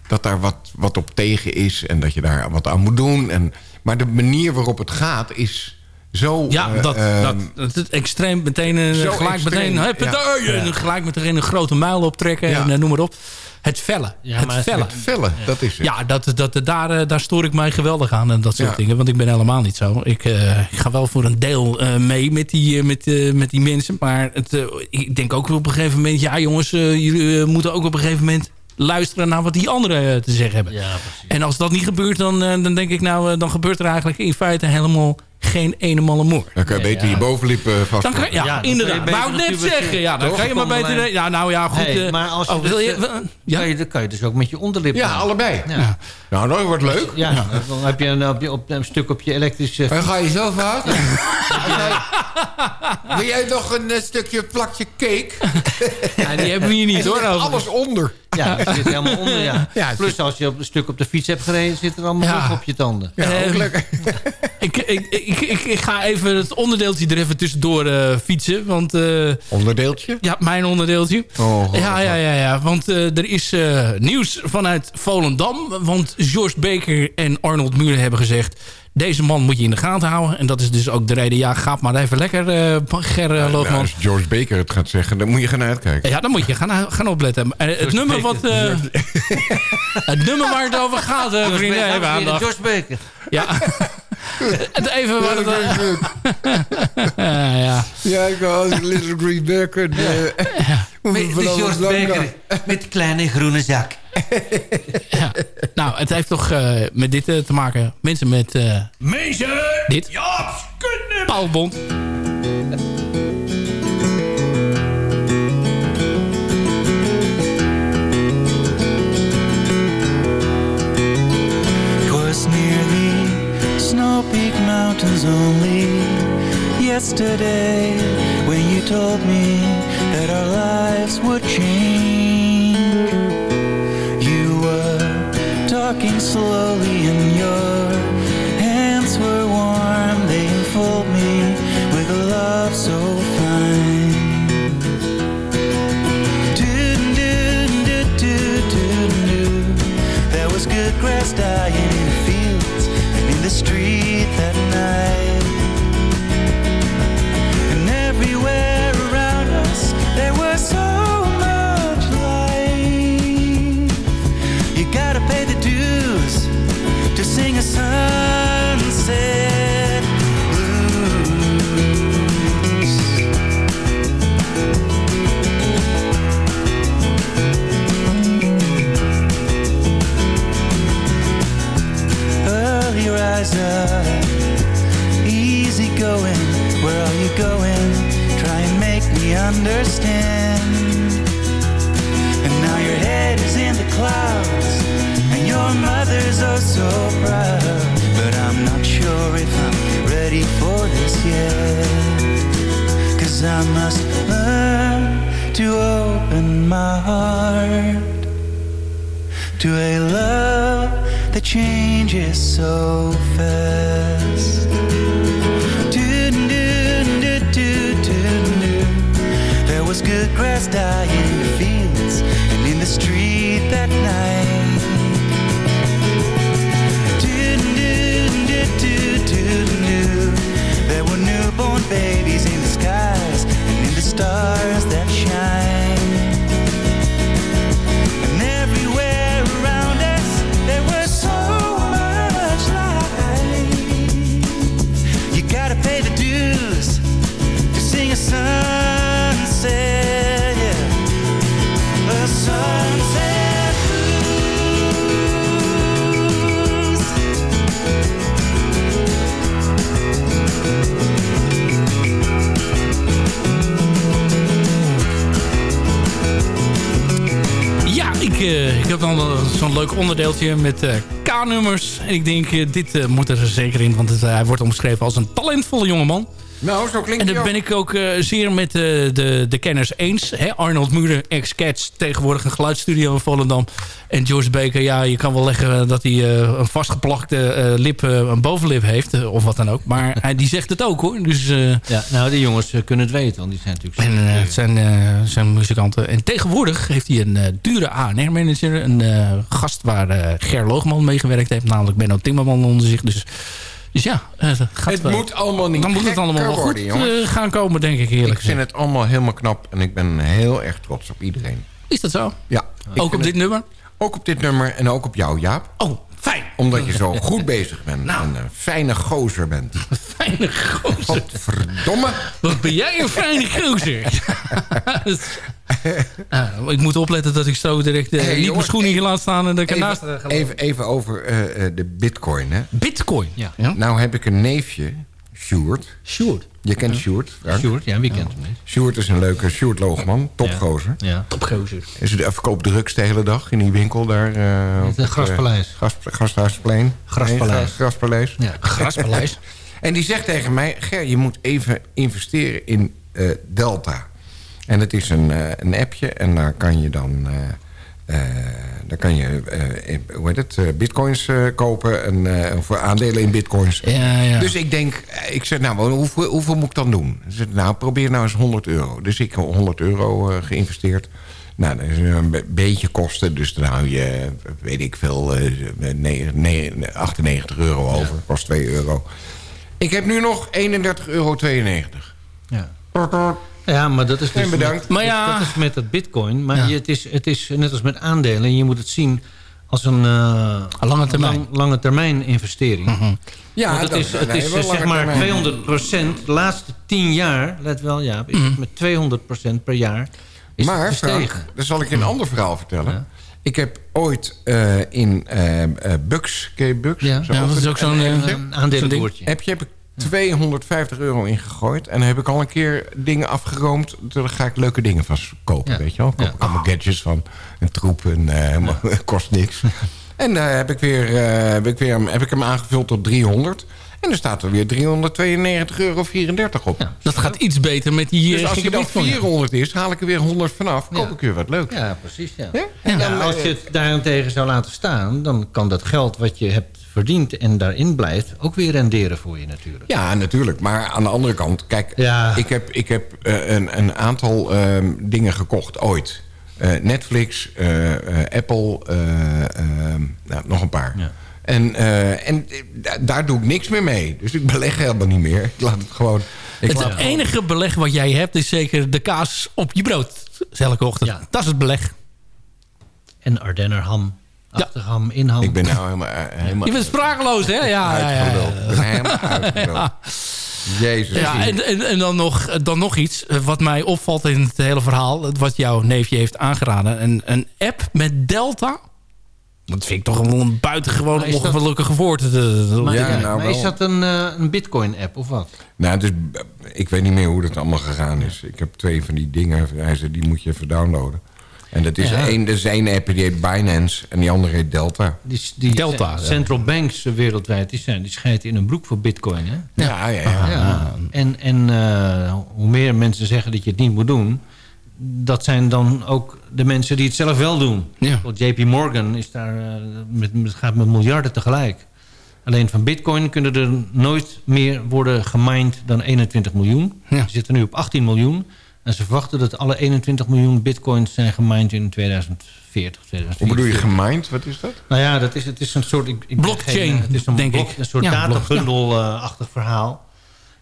dat daar wat, wat op tegen is en dat je daar wat aan moet doen. En, maar de manier waarop het gaat is zo... Ja, eh, dat, ehm, dat, dat het extreem meteen, gelijk extreem, meteen, ja. Ja. gelijk meteen een grote muil optrekken Ja. en eh, noem maar op. Het vellen. Ja, het maar het- vellen. het vellen, dat is het. Ja, dat, dat, daar, eh, daar stoor ik mij geweldig aan en dat soort Ja. dingen. Want ik ben helemaal niet zo. Ik, eh, ik ga wel voor een deel eh, mee met die, met, eh, met die mensen. Maar het, ik denk ook op een gegeven moment... Ja jongens, jullie moeten ook op een gegeven moment luisteren naar wat die anderen eh, te zeggen hebben. Ja, precies. En als dat niet gebeurt, dan, eh, dan denk ik nou... eh, dan gebeurt er eigenlijk in feite helemaal geen ene malle moer. Dan kan je beter je bovenlip vast. Dan kan, ja, Ja, dan inderdaad. je beter Wou ik net zeggen. Ja, dan kan je maar beter... Ja, nou ja, goed. Hey, maar als je oh, dus, wil je, ja? Kan je, dan kan je dus ook met je onderlip Ja, allebei. Ja. Nou, dat wordt leuk. Ja, dan heb je een, op je- op, een stuk op je elektrische... Dan ga je zo vast. Wil jij nog een stukje plakje cake? Ja, die hebben we hier niet hoor. Alles onder. Ja, dat zit helemaal onder, <laughs> ja. Plus als je op een stuk op de fiets hebt gereden... zit er allemaal Ja. op je tanden. Ja, ook Ehm, lekker. <laughs> ik, ik, ik, ik, ik ga even het onderdeeltje er even tussendoor eh, fietsen. Want eh, Onderdeeltje? ja, mijn onderdeeltje. Oh, god, ja, ja, ja, ja. Want eh, er is eh, nieuws vanuit Volendam. Want George Baker en Arnold Muren hebben gezegd... deze man moet je in de gaten houden. En dat is dus ook de reden. Ja, ga maar even lekker, eh Ger eh, Nou, Loogman. als George Baker het gaat zeggen, dan moet je gaan uitkijken. Ja, dan moet je gaan, gaan opletten. Eh, het, nummer wat, eh, het nummer waar het over gaat, eh, vrienden, even aandacht. George Baker. Ja. <laughs> Het even wat het, ja, <laughs> ja. Ja, ik hou een Little Green Bear. En, uh, Met de met de kleine groene zak. <laughs> ja. Nou, het heeft toch uh, met dit uh, te maken. Mensen met... Uh, Mensen! Dit. Ja, kunnen! Paul Bond. Yesterday when you told me changes so fast. There was good grass dying leuk onderdeeltje met uh, K-nummers. En ik denk, dit moet er zeker in, want hij wordt omschreven als een talentvolle jongeman. Nou, zo klinkt En daar ben ik ook uh, zeer met uh, de, de kenners eens. Hè? Arnold Muren, ex-Cats, tegenwoordig een geluidsstudio in Volendam. En George Baker, ja, je kan wel leggen dat hij uh, een vastgeplakte lip, een bovenlip heeft. of wat dan ook. Maar <laughs> hij, die zegt het ook, hoor. Dus, ja, nou, die jongens kunnen het weten, want die zijn natuurlijk... En, het zijn, zijn muzikanten. En tegenwoordig heeft hij een dure ANR-manager. Een gast waar Ger Loogman meegewerkt heeft. Namelijk Benno Timmerman onder zich. Dus... Dus ja, het, gaat het moet allemaal niet Dan moet het allemaal wel goed worden, gaan komen, denk ik eerlijk Ik vind het allemaal helemaal knap en ik ben heel erg trots op iedereen. Is dat zo? Ja. Ook op dit het, nummer? Ook op dit nummer en ook op jou, Jaap. Oh, fijn. Omdat je zo goed bezig bent nou. en een fijne gozer bent. <laughs> fijne gozer? Verdomme. Wat ben jij een fijne gozer. nou, <laughs> <laughs> ik moet opletten dat ik zo direct uh, hey, niet mijn schoenen laat staan... en dat ik even, ernaast uh, ga even, even over uh, de bitcoin, hè? Bitcoin, ja. ja. Nou heb ik een neefje, Sjoerd. Sjoerd. Je kent Sjoerd, Frank? Sjoerd, ja, wie kent hem niet? Sjoerd is een leuke Sjoerd Loogman, topgozer. Ja, ja. topgozer. Is het verkoopt drugs de hele dag in die winkel daar. Uh, het Graspaleis. Gas, Gasthuisplein. Graspaleis. Nee, Graspaleis. Ja, Graspaleis. <laughs> en die zegt tegen mij, Ger, je moet even investeren in uh, Delta. En het is een, uh, een appje en daar kan je dan... Daar kan je uh, hoe heet het, bitcoins uh, kopen en, of aandelen in bitcoins. Ja, ja. Dus ik denk, ik zeg nou, hoeveel, hoeveel moet ik dan doen? Ze zegt, nou, probeer nou eens 100 euro. Dus ik heb 100 euro geïnvesteerd. Nou, dat is een beetje kosten. Dus dan hou je, weet ik veel, 98 euro over. Kost 2 euro. Ik heb nu nog 31,92 euro. Ja. Ja, maar dat is dus bedankt. Met, maar ja. dat is met dat bitcoin. Maar ja. je, het, is, het is net als met aandelen. Je moet het zien als een, eh, lange termijn. lang- lange termijn investering. Ja, Want het dat- is, het nee, is zeg maar termijn. 200 procent. De laatste 10 jaar, let wel, ja, is het met 200 procent per jaar is het maar gestegen. Frank, dan zal ik je een ander verhaal vertellen. Ik heb ooit eh, in eh eh, Bucks, ken je Bucks? Ja. Zo Ja, dat is ook zo'n, aandelenkoertje. Heb je heb ik 250 euro ingegooid. En daar heb ik al een keer dingen afgeroomd. Daar ga ik leuke dingen van kopen, Ja. weet je wel. Koop Ja. ik allemaal gadgets van. Een troep en eh, <laughs> kost niks. En daar heb ik, weer, eh, heb, ik weer, heb ik hem aangevuld tot 300. En er staat er weer 392,34 euro op. Dat gaat iets beter met die Dus eh, als hij dan gigabit van je. 400 is, haal ik er weer 100 vanaf. Koop Ja. ik weer wat leuks. Ja, precies. Ja. Ja? En dan, als eh, je het daarentegen zou laten staan... dan kan dat geld wat je hebt verdiend en daarin blijft... ook weer renderen voor je natuurlijk. Ja, natuurlijk. Maar aan de andere kant, kijk, Ja. ik heb, ik heb eh, een, een aantal ehm, dingen gekocht ooit. Eh, Netflix, eh, eh, Apple, eh, ehm, nou, nog een paar. Ja. En, eh, en da- daar doe ik niks meer mee. Dus ik beleg helemaal niet meer. Ik laat het gewoon... Ik Het laat- enige beleg wat jij hebt is zeker de kaas op je brood. Elke ochtend. Ja. Dat is het beleg. En Ardenner ham, achterham, inham. ik ben nou helemaal... eh, helemaal Je bent sprakeloos, hè? Ja, ja, ja, ja. Ik ben helemaal uitgeluld. Ja. Jezus. Ja, en, en, en dan, nog, dan nog iets eh, wat mij opvalt in het hele verhaal. Wat jouw neefje heeft aangeraden. Een, een app met Delta. Dat vind ik toch een buitengewoon ongelukkige woord. Maar, Ja, ja, nou maar wel. is dat een, eh, een bitcoin-app of wat? Nou, dus, eh, ik weet niet meer hoe dat allemaal gegaan is. Ik heb twee van die dingen. Hij zei, die moet je even downloaden. En dat is Ja. één, dat is één app die heet Binance en die andere heet Delta. Die, die Delta, ja. central banks eh, wereldwijd, die, zijn, die schijten in een broek voor bitcoin. Hè? Ja, ja, ja. Ja. En, en eh, hoe meer mensen zeggen dat je het niet moet doen... dat zijn dan ook de mensen die het zelf wel doen. Ja. Want JP Morgan is daar, eh, met, met, gaat met miljarden tegelijk. Alleen van bitcoin kunnen er nooit meer worden gemined dan 21 miljoen. Ja. Ze zitten nu op 18 miljoen. En ze verwachten dat alle 21 miljoen bitcoins zijn gemined in 2040, Hoe 2040. bedoel je gemined? Wat is dat? Nou ja, dat is, het is een soort... Ik, ik ben Blockchain, geen, eh, het is een, denk blok- ik. een soort Ja, databundle-achtig verhaal.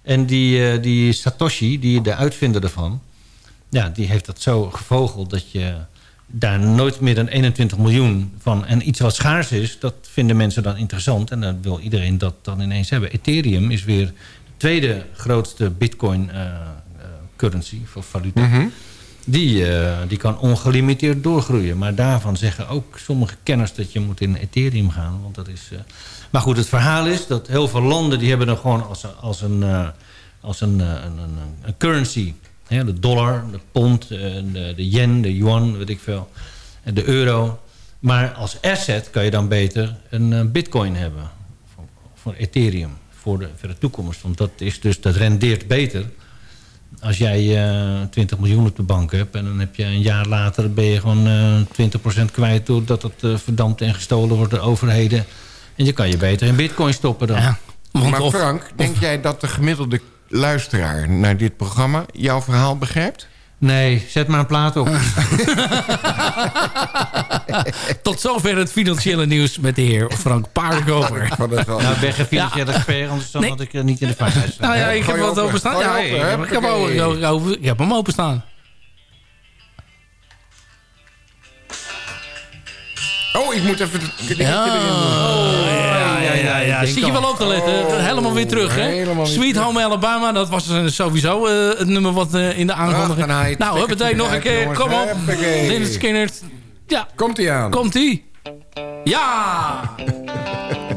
En die, eh, die Satoshi, die de uitvinder ervan... Ja, die heeft dat zo gevogeld dat je daar nooit meer dan 21 miljoen van... en iets wat schaars is, dat vinden mensen dan interessant. En dan wil iedereen dat dan ineens hebben. Ethereum is weer de tweede grootste bitcoin-currency voor valuta. Die, eh, die kan ongelimiteerd doorgroeien. Maar daarvan zeggen ook sommige kenners dat je moet in Ethereum gaan. Want dat is, eh, Maar goed, het verhaal is dat heel veel landen... die hebben er gewoon als, een- als, een, eh, als een, een, een, een currency. Hè, de dollar, de pond, de, de yen, de yuan, weet ik veel. En de euro. Maar als asset kan je dan beter een bitcoin hebben. Voor, voor Ethereum. Voor de, voor de toekomst. Want dat, is dus, dat rendeert beter als jij eh 20 miljoen op de bank hebt... en dan heb je een jaar later ben je gewoon eh 20% kwijt... doordat het eh, verdampt en gestolen wordt door overheden. En je kan je beter in bitcoin stoppen dan. Ja. Want maar of- Frank, denk jij dat de gemiddelde luisteraar naar dit programma jouw verhaal begrijpt? Nee, zet maar een plaat op. <laughs> Tot zover het financiële nieuws met de heer Frank Paardenkoper. Nou, ik ben geen financiële expert, anders dan Nee. had ik er niet in de staan. Nou ja, ik heb wat open. openstaan. Ja, ik heb hem openstaan. Oh, ik moet even Ja. ja, ja, ja, ja. Zit je wel op te letten? Oh, helemaal weer terug, hè? Sweet. Home Alabama, dat was eh, sowieso eh, het nummer wat eh, in de aankondiging... Nou, huppatee, nog een keer. Kom op. Lynyrd Skinner. Ja, Komt ie aan. komt-ie. Ja! <laughs>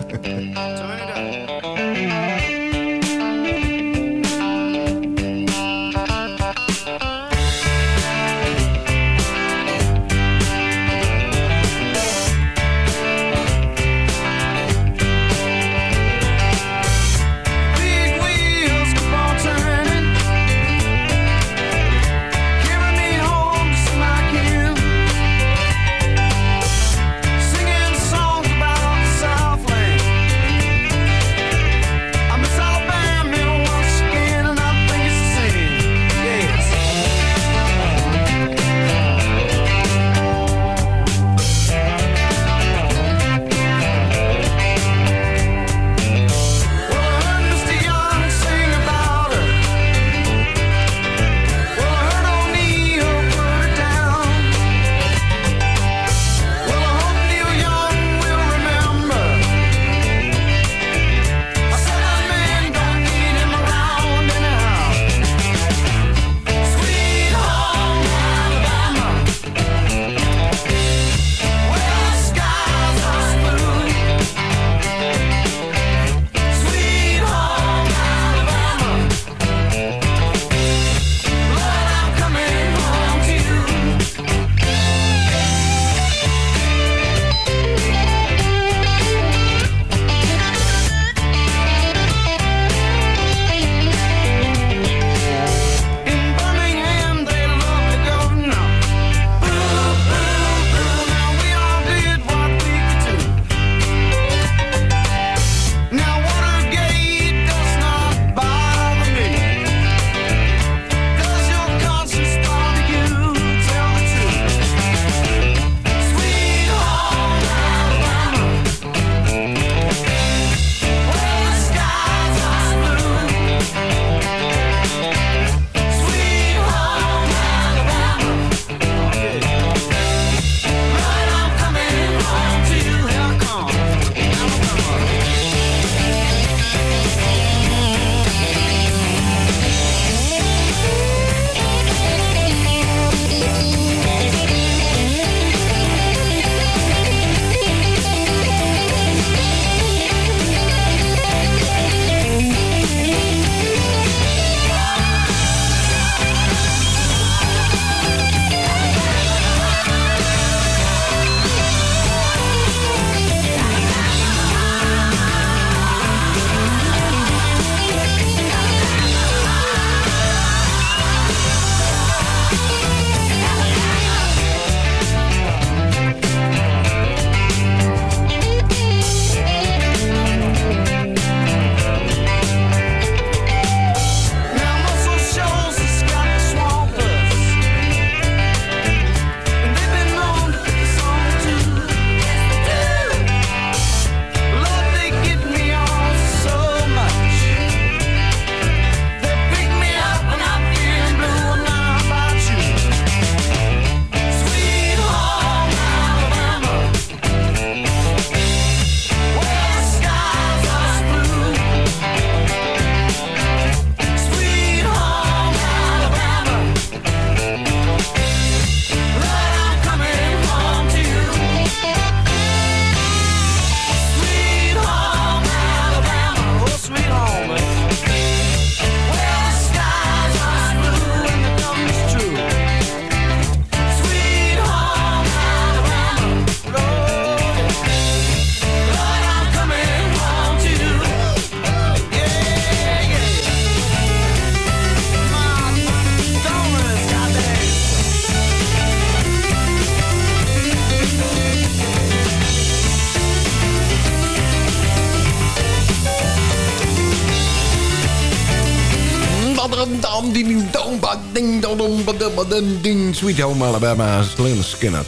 dum, ding. Sweet Home Alabama, Lynyrd Skynyrd.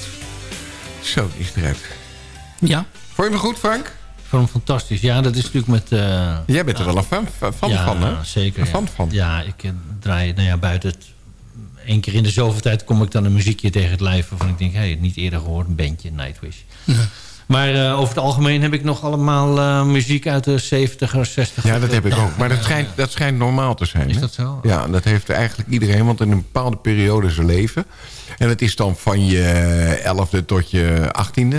Zo, die is eruit. Ja. Vond je me goed, Frank? Ik vond hem fantastisch. Ja, dat is natuurlijk met... eh, Jij bent er wel een fan van, ja, van, hè? zeker. Een ja. fan van. Ja, ik eh, draai nou ja, buiten het... Eén keer in de zoveel tijd kom ik dan een muziekje tegen het lijf... waarvan ik denk, hé, hey, niet eerder gehoord. Een bandje, Nightwish. Maar eh, over het algemeen heb ik nog allemaal eh, muziek uit de 70er, 60 Ja, dat heb ik ook. Maar dat schijnt, dat schijnt normaal te zijn. Is hè? dat zo? Ja, dat heeft eigenlijk iedereen. Want in een bepaalde periode zijn leven. En het is dan van je 11e tot je 18e.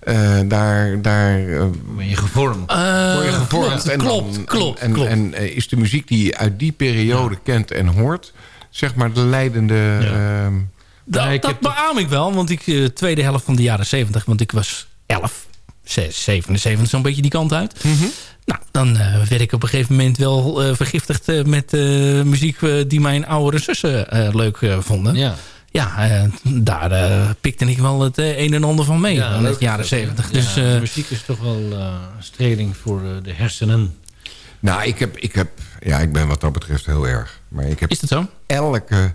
eh, daar daar eh, Ben je gevormd? word je gevormd. klopt, en klopt, dan, klopt, En, klopt. en eh, is de muziek die je uit die periode kent en hoort... zeg maar de leidende... ehm, Dat, ik dat heb beaam ik wel, want ik eh, tweede helft van de jaren 70, want ik was 11, 6, 77, zo'n beetje die kant uit. Mhm. Nou, dan eh, werd ik op een gegeven moment wel eh, vergiftigd eh, met eh, muziek eh, die mijn oudere zussen eh, leuk vonden. Ja. Ja, eh, daar eh, pikte ik wel het een en ander van mee Ja, in de jaren is dat, hè? 70. Ja, Dus eh, muziek is toch wel eh, streling voor de hersenen. nou, ik heb, ik heb... Ja, ik ben wat dat betreft heel erg. Maar ik heb is dat zo? elke...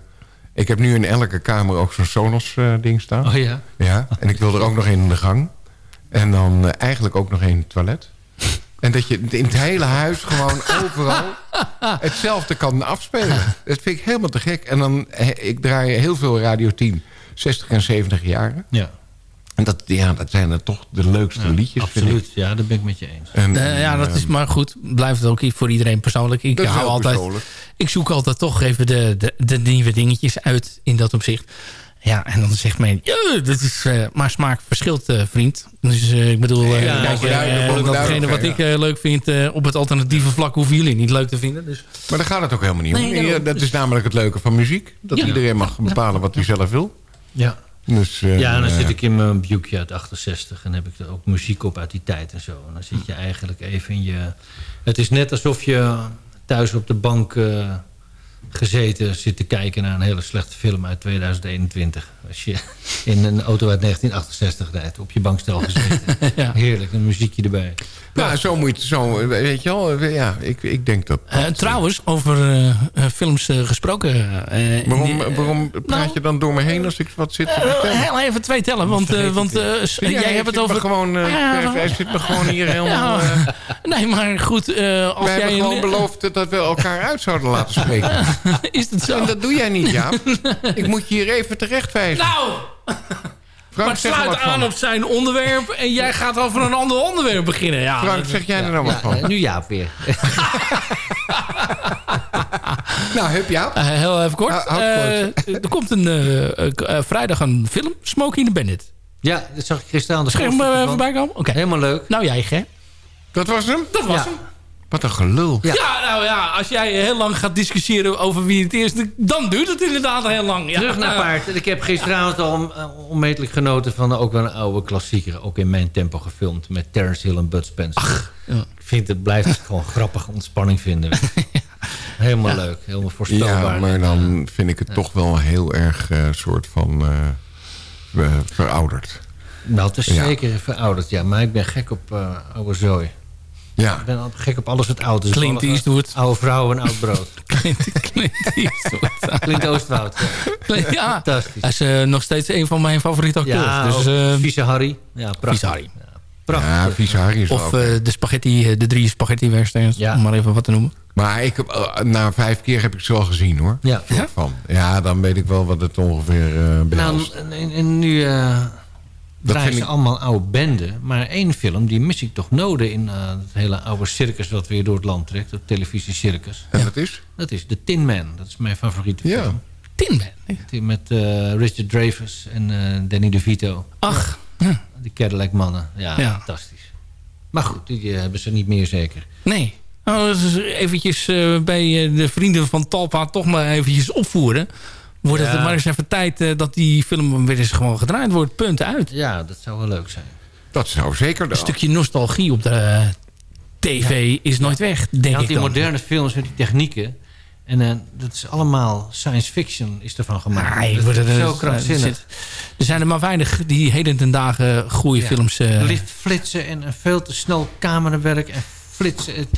Ik heb nu in elke kamer ook zo'n Sonos-ding staan. Oh ja? Ja, en ik wil er ook nog in de gang. En dan eh, eigenlijk ook nog één toilet. En dat je in het hele huis gewoon overal hetzelfde kan afspelen. Dat vind ik helemaal te gek. En dan, eh, ik draai heel veel Radio 10, 60 en 70 jaren. Ja, En dat, ja, dat zijn dan toch de leukste liedjes, vind ik. absoluut. Ja, daar ben ik met je eens. En, Eh, ja, dat is maar goed. Blijft het ook voor iedereen persoonlijk. Ik hou altijd. persoonlijk. Ik zoek altijd toch even de, de, de nieuwe dingetjes uit in dat opzicht. Ja, en dan zegt men, ja, dat is, eh, maar smaak verschilt, eh, vriend. Dus eh, ik bedoel, eh, Ja, kijk, datgene wat ik leuk vind eh, op het alternatieve vlak... hoeven jullie niet leuk te vinden. Dus. Maar daar gaat het ook helemaal niet om. Nee, dat is namelijk het leuke van muziek. Dat Ja. iedereen mag bepalen wat hij zelf wil. Ja. Dus, eh, Ja, en dan zit ik in mijn Buickje uit 68 en heb ik er ook muziek op uit die tijd en zo. En dan zit je eigenlijk even in je... Het is net alsof je thuis op de bank eh, gezeten zit te kijken naar een hele slechte film uit 2021. Als je in een auto uit 1968 rijdt, op je bankstel gezeten. <laughs> Ja. Heerlijk, een muziekje erbij. Nou, zo moet je zo, weet je wel, eh, ja, ik, ik denk dat... Eh, trouwens, over eh, films gesproken. Waarom, waarom praat je dan door me heen als ik wat zit te heel even twee tellen, want, want Ja, jij hebt het over... Gewoon, hij zit me gewoon hier <laughs> helemaal... Nee, maar goed, als we jij... hebben een- gewoon beloofd dat we elkaar uit zouden laten <laughs> spreken. Is het zo? En dat doe jij niet, Jaap. <laughs> Ik moet je hier even terecht wijzen. Nou, Frank, maar sluit aan op zijn onderwerp en jij gaat over een ander onderwerp beginnen. Ja, Frank, dat- zeg jij er nou wat van? Eh, nu Jaap weer. <laughs> Nou, hup Jaap. Eh, heel even kort. Eh, er komt een, vrijdag een film, Smokey and the Bandit. Ja, dat zag ik gisteren aan de Scherm voorbij komen? Oké. Helemaal leuk. Nou jij, hè? Dat was hem? Dat was Ja. hem. Wat een gelul. Ja. nou ja, als jij heel lang gaat discussiëren over wie het is... dan duurt het inderdaad heel lang. Ja. Terug naar paard. Ik heb gisteravond al eh, onmetelijk genoten van ook wel een oude klassieker. Ook in mijn tempo gefilmd met Terence Hill en Bud Spencer. ja. Ik vind het blijft gewoon grappig ontspanning vinden. <laughs> Helemaal leuk. Helemaal voorspelbaar. Ja, maar dan vind ik het toch wel heel erg eh, soort van eh, verouderd. Nou, het is Ja. zeker verouderd, ja. Maar ik ben gek op eh, oude zooi. Ja. Ik ben al gek op alles wat oud is. Clint Alle- Eastwood. Oude vrouwen en oud brood. <laughs> Clint, Clint Eastwood. <laughs> Clint Oostwoud. Ja. ja, Fantastisch. hij is eh, nog steeds een van mijn favoriete acteurs. Ja, dus, eh, Vieze Harry. Ja, prachtig. Vieze Harry. Ja, prachtig. Ja, vieze Harry is Of eh, de spaghetti, de drie spaghetti westerns, Ja. om maar even wat te noemen. Maar ik heb, na vijf keer heb ik ze wel gezien hoor. Ja. Van. ja, dan weet ik wel wat het ongeveer eh Nou, behelst. en, en- en nu eh draaien ze ik- allemaal oude benden. Maar één film, die mis ik toch nodig in eh, het hele oude circus... wat weer door het land trekt, het televisiecircus. en dat is? Dat is The Tin Man. Dat is mijn favoriete Ja. film. Tin Man. Die Met eh, Richard Dreyfuss en eh, Danny DeVito. Ach, ja. Die Cadillac mannen. Ja, Ja. fantastisch. Maar goed, die hebben ze niet meer zeker. nee. Nou, dus eventjes eh, bij de vrienden van Talpa toch maar eventjes opvoeren. Wordt Ja. het maar eens even tijd eh, dat die film weer eens gewoon gedraaid wordt. Punt uit. Ja, dat zou wel leuk zijn. Dat zou zeker... Een stukje nostalgie op de eh, tv is nooit weg, denk had ik die dan. moderne films met die technieken. En eh, dat is allemaal science fiction is ervan gemaakt. Ah, ik dat is er, zo krankzinnig. zit- Er zijn er maar weinig die heden ten dagen goede Ja. films... eh, Licht flitsen en, veel te snel camerawerk en flitsen. Het-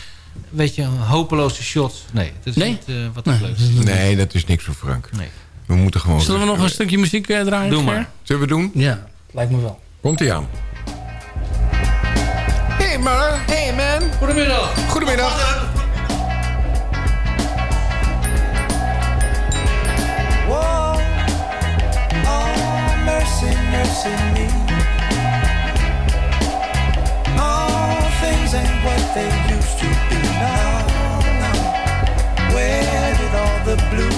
weet je, een hopeloze shot. Nee, dat is Nee? niet eh, wat ik leuk Nee, dat is niks voor Frank. Nee. We moeten gewoon... Zullen we nog een stukje muziek eh, draaien? Doe maar. Zullen we doen? Ja, lijkt me wel. Komt-ie aan. Hey man, hey man. Goedemiddag. Goedemiddag. Whoa, oh, mercy, mercy me. All things ain't what they used to be now. Where did all the blue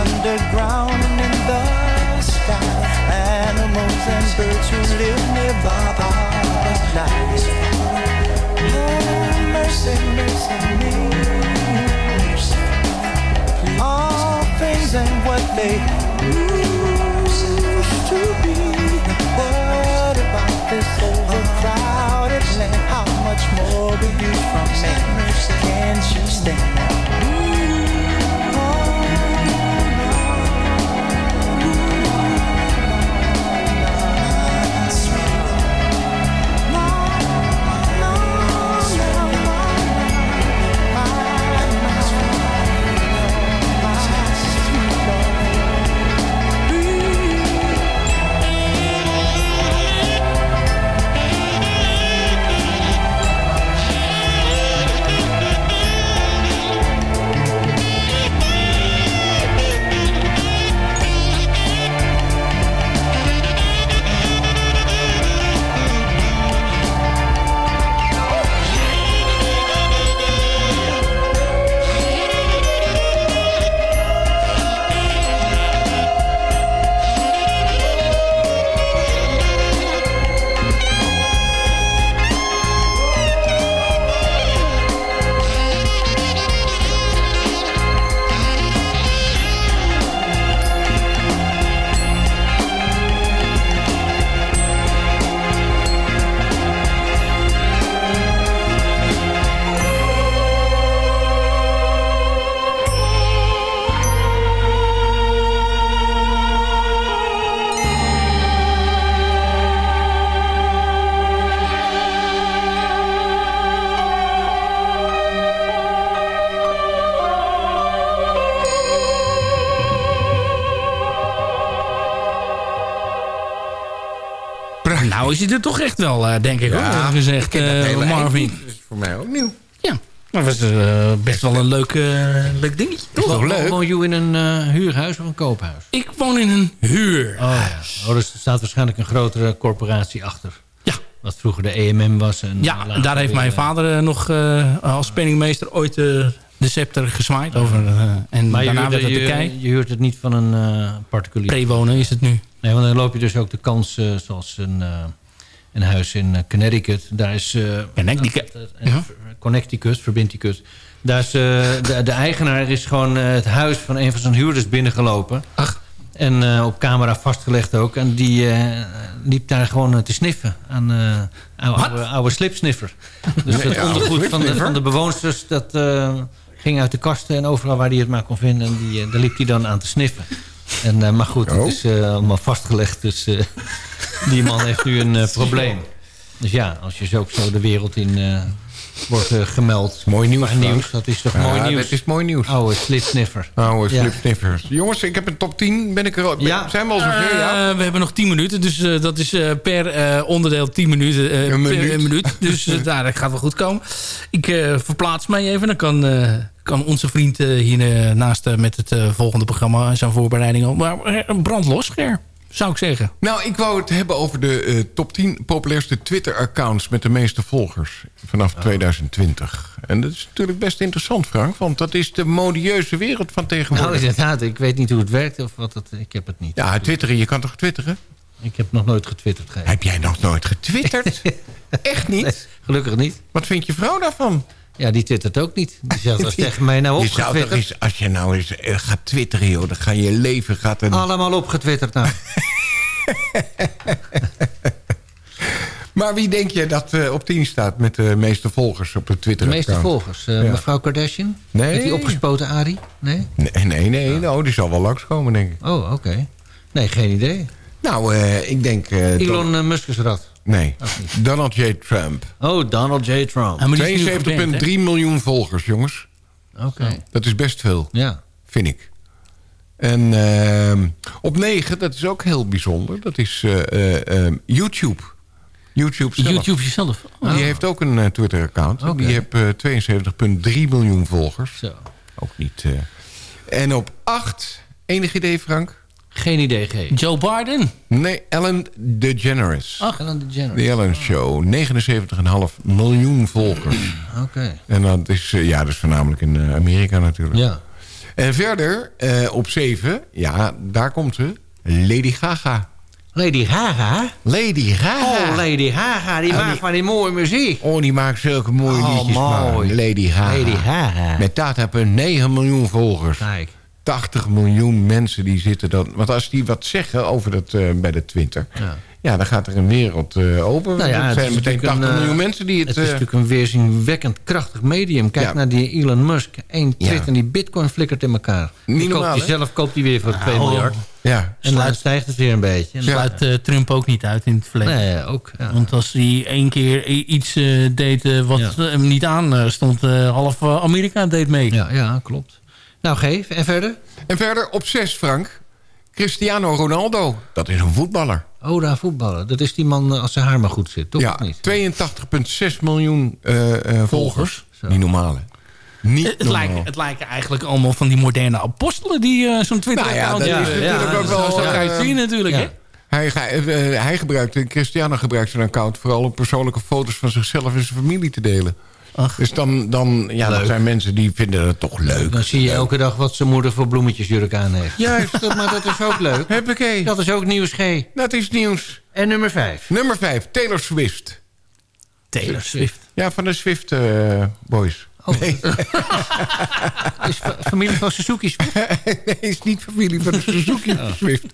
underground and in the sky. Animals and birds who live nearby are night. Oh, mercy, mercy me. All things ain't what they used to be. What about this overcrowded land? How much more abuse from man? Can't you stand? Nou is hij er toch echt wel, eh, denk ik. hoor, Ja, eerlijk gezegd, dat eh, Marvin. eind niet, dus voor mij ook nieuw. Ja, dat was eh, best wel een leuk, leuk dingetje. Toch Toch? leuk. Woon je in een eh, huurhuis of een koophuis? Ik woon in een huur. Oh, ja. oh, dus er staat waarschijnlijk een grotere corporatie achter. Ja. Wat vroeger de EMM was. En Ja, en daar heeft weer, mijn vader nog eh, als penningmeester ooit de scepter gezwaaid. Over, en Maar je daarna huurt, werd het de je, kei. je huurt het niet van een eh, particulier. Prewonen is het nu. Nee, want dan loop je dus ook de kans, zoals een, eh, een huis in eh, Connecticut. Daar is... eh, Connecticut. Ja. Connecticut. Daar is, eh, de, de eigenaar is gewoon het huis van een van zijn huurders binnengelopen. Ach. En op camera vastgelegd ook. En die liep daar gewoon te sniffen aan oude, slipsniffer. Dus het ondergoed van de, van de bewoners, dat ging uit de kasten en overal waar hij het maar kon vinden. En die, daar liep hij dan aan te sniffen. En, eh, maar goed, Oh. het is eh, allemaal vastgelegd. Dus eh, die man heeft nu een eh, probleem. Dus ja, als je zo, ook zo de wereld in eh, wordt gemeld. Mooi nieuws, nieuws, dat is toch Ja, mooi nieuws. dat is mooi nieuws. Oude slipsniffer. Oude Ja. slipsniffers. Jongens, ik heb een top 10. Ben ik er al, Ja. Zijn we al zover? Ja? Eh, we hebben nog 10 minuten, dus eh, dat is eh, per eh, onderdeel 10 minuten. eh, Een per minuut. een minuut. Dus daar dat gaat wel goed komen. Ik eh, verplaats mij even. Dan kan, eh, kan onze vriend eh, hier eh, naast eh, met het volgende programma zijn voorbereiding al. Maar eh, brand los, Ger. Zou ik zeggen. Nou, ik wou het hebben over de top 10 populairste Twitter-accounts... met de meeste volgers vanaf 2020. En dat is natuurlijk best interessant, Frank. Want dat is de modieuze wereld van Nou, tegenwoordig. inderdaad. Ik weet niet hoe het werkt of wat het... Ik heb het niet. ja, twitteren. Je kan toch twitteren? Ik heb nog nooit getwitterd. Heb jij nog nooit getwitterd? <laughs> Echt niet? Gelukkig niet. Wat vindt je vrouw daarvan? Ja, die twittert ook niet. Die zegt als <laughs> tegen mij nou opgetwitterd. eens, als je nou eens eh, gaat twitteren, joh, dan ga je leven gaat een... Allemaal opgetwitterd nou. <laughs> Maar wie denk je dat eh, op 10 staat met de meeste volgers op de Twitter? De meeste volgers. Eh, Ja. Mevrouw Kardashian? Nee. Met die opgespoten Ari? Nee? Nee, nee, nee. Nou, die zal wel langskomen, denk ik. Oh, oké. Nee, geen idee. Nou, ik denk... Elon Musk is rat. Nee, Donald J. Trump. Oh, Donald J. Trump. 72,3 miljoen volgers, jongens. Oké. Dat is best veel, Ja. vind ik. En ehm, op 9, dat is ook heel bijzonder, dat is eh, eh, ehm, YouTube. YouTube zelf. YouTube jezelf. Oh. Die heeft ook een eh, Twitter-account. Oké. Die heeft eh, 72,3 miljoen volgers. Zo. Ook niet. eh. En op 8, enig idee Frank? Geen idee, G. Joe Biden. Nee, Ellen DeGeneres. Ach, Ellen DeGeneres. De Ellen Show. 79,5 miljoen volgers. <clears throat> Oké. En dat is, eh, ja, dat is voornamelijk in eh, Amerika natuurlijk. Ja. En verder, eh, op 7, ja, daar komt ze. Lady Gaga. Lady Gaga? Lady Gaga. Oh, Lady Gaga. Die Oh, maakt die- van die mooie muziek. Oh, die maakt zulke mooie Oh, liedjes, mooi. Lady Gaga. Lady Gaga. Met 80,9 miljoen volgers. Kijk. 80 miljoen mensen die zitten dan... Want als die wat zeggen over dat, eh, bij de Twitter... Ja. Ja, dan gaat er een wereld eh, open. Nou ja, er het zijn meteen natuurlijk 80 een, eh, miljoen mensen die het... Het is natuurlijk een weerzinwekkend krachtig medium. Kijk Ja. naar die Elon Musk. Eén Ja. tweet en die bitcoin flikkert in elkaar. Niet Die normaal, koopt zelf koopt die weer voor 2 oh. miljard. ja, En dan stijgt het weer een beetje. En Sluit eh, Trump ook niet uit in het verleden. Nee, ook. Ja. Want als hij één keer iets eh, deed wat Ja. hem niet aan eh, stond, eh, half Amerika deed mee. Ja, ja, klopt. Nou, geef. En verder? En verder op 6, Frank. Cristiano Ronaldo. Dat is een voetballer. Oh, daar voetballen. Dat is die man eh, als zijn haar maar goed zit, toch? ja, Of niet? 82,6 miljoen eh, eh, volgers. Zo. Niet normaal, hè? Niet Het, normaal. lijken, het lijken eigenlijk allemaal van die moderne apostelen die eh, zo'n Twitter-account Nou ja, dat hebben. is natuurlijk ook wel, Zo ga je eh, het zien natuurlijk, ja. hè? Hij, eh, hij gebruikt, Cristiano gebruikt zijn account... vooral om persoonlijke foto's van zichzelf en zijn familie te delen. Ach. Dus dan, dan ja, dat zijn mensen die vinden het toch leuk. Dan zie je elke dag wat zijn moeder voor bloemetjesjurk aan heeft. Juist. Dat- maar dat is ook leuk. Huppakee. Dat is ook nieuws G. Dat is nieuws. En nummer 5. Nummer 5, Taylor Swift. Taylor Swift. Ja, van de Swift eh, Boys. Oh. <laughs> is fa- familie van Suzuki Swift? <laughs> nee, is niet familie van de Suzuki Swift.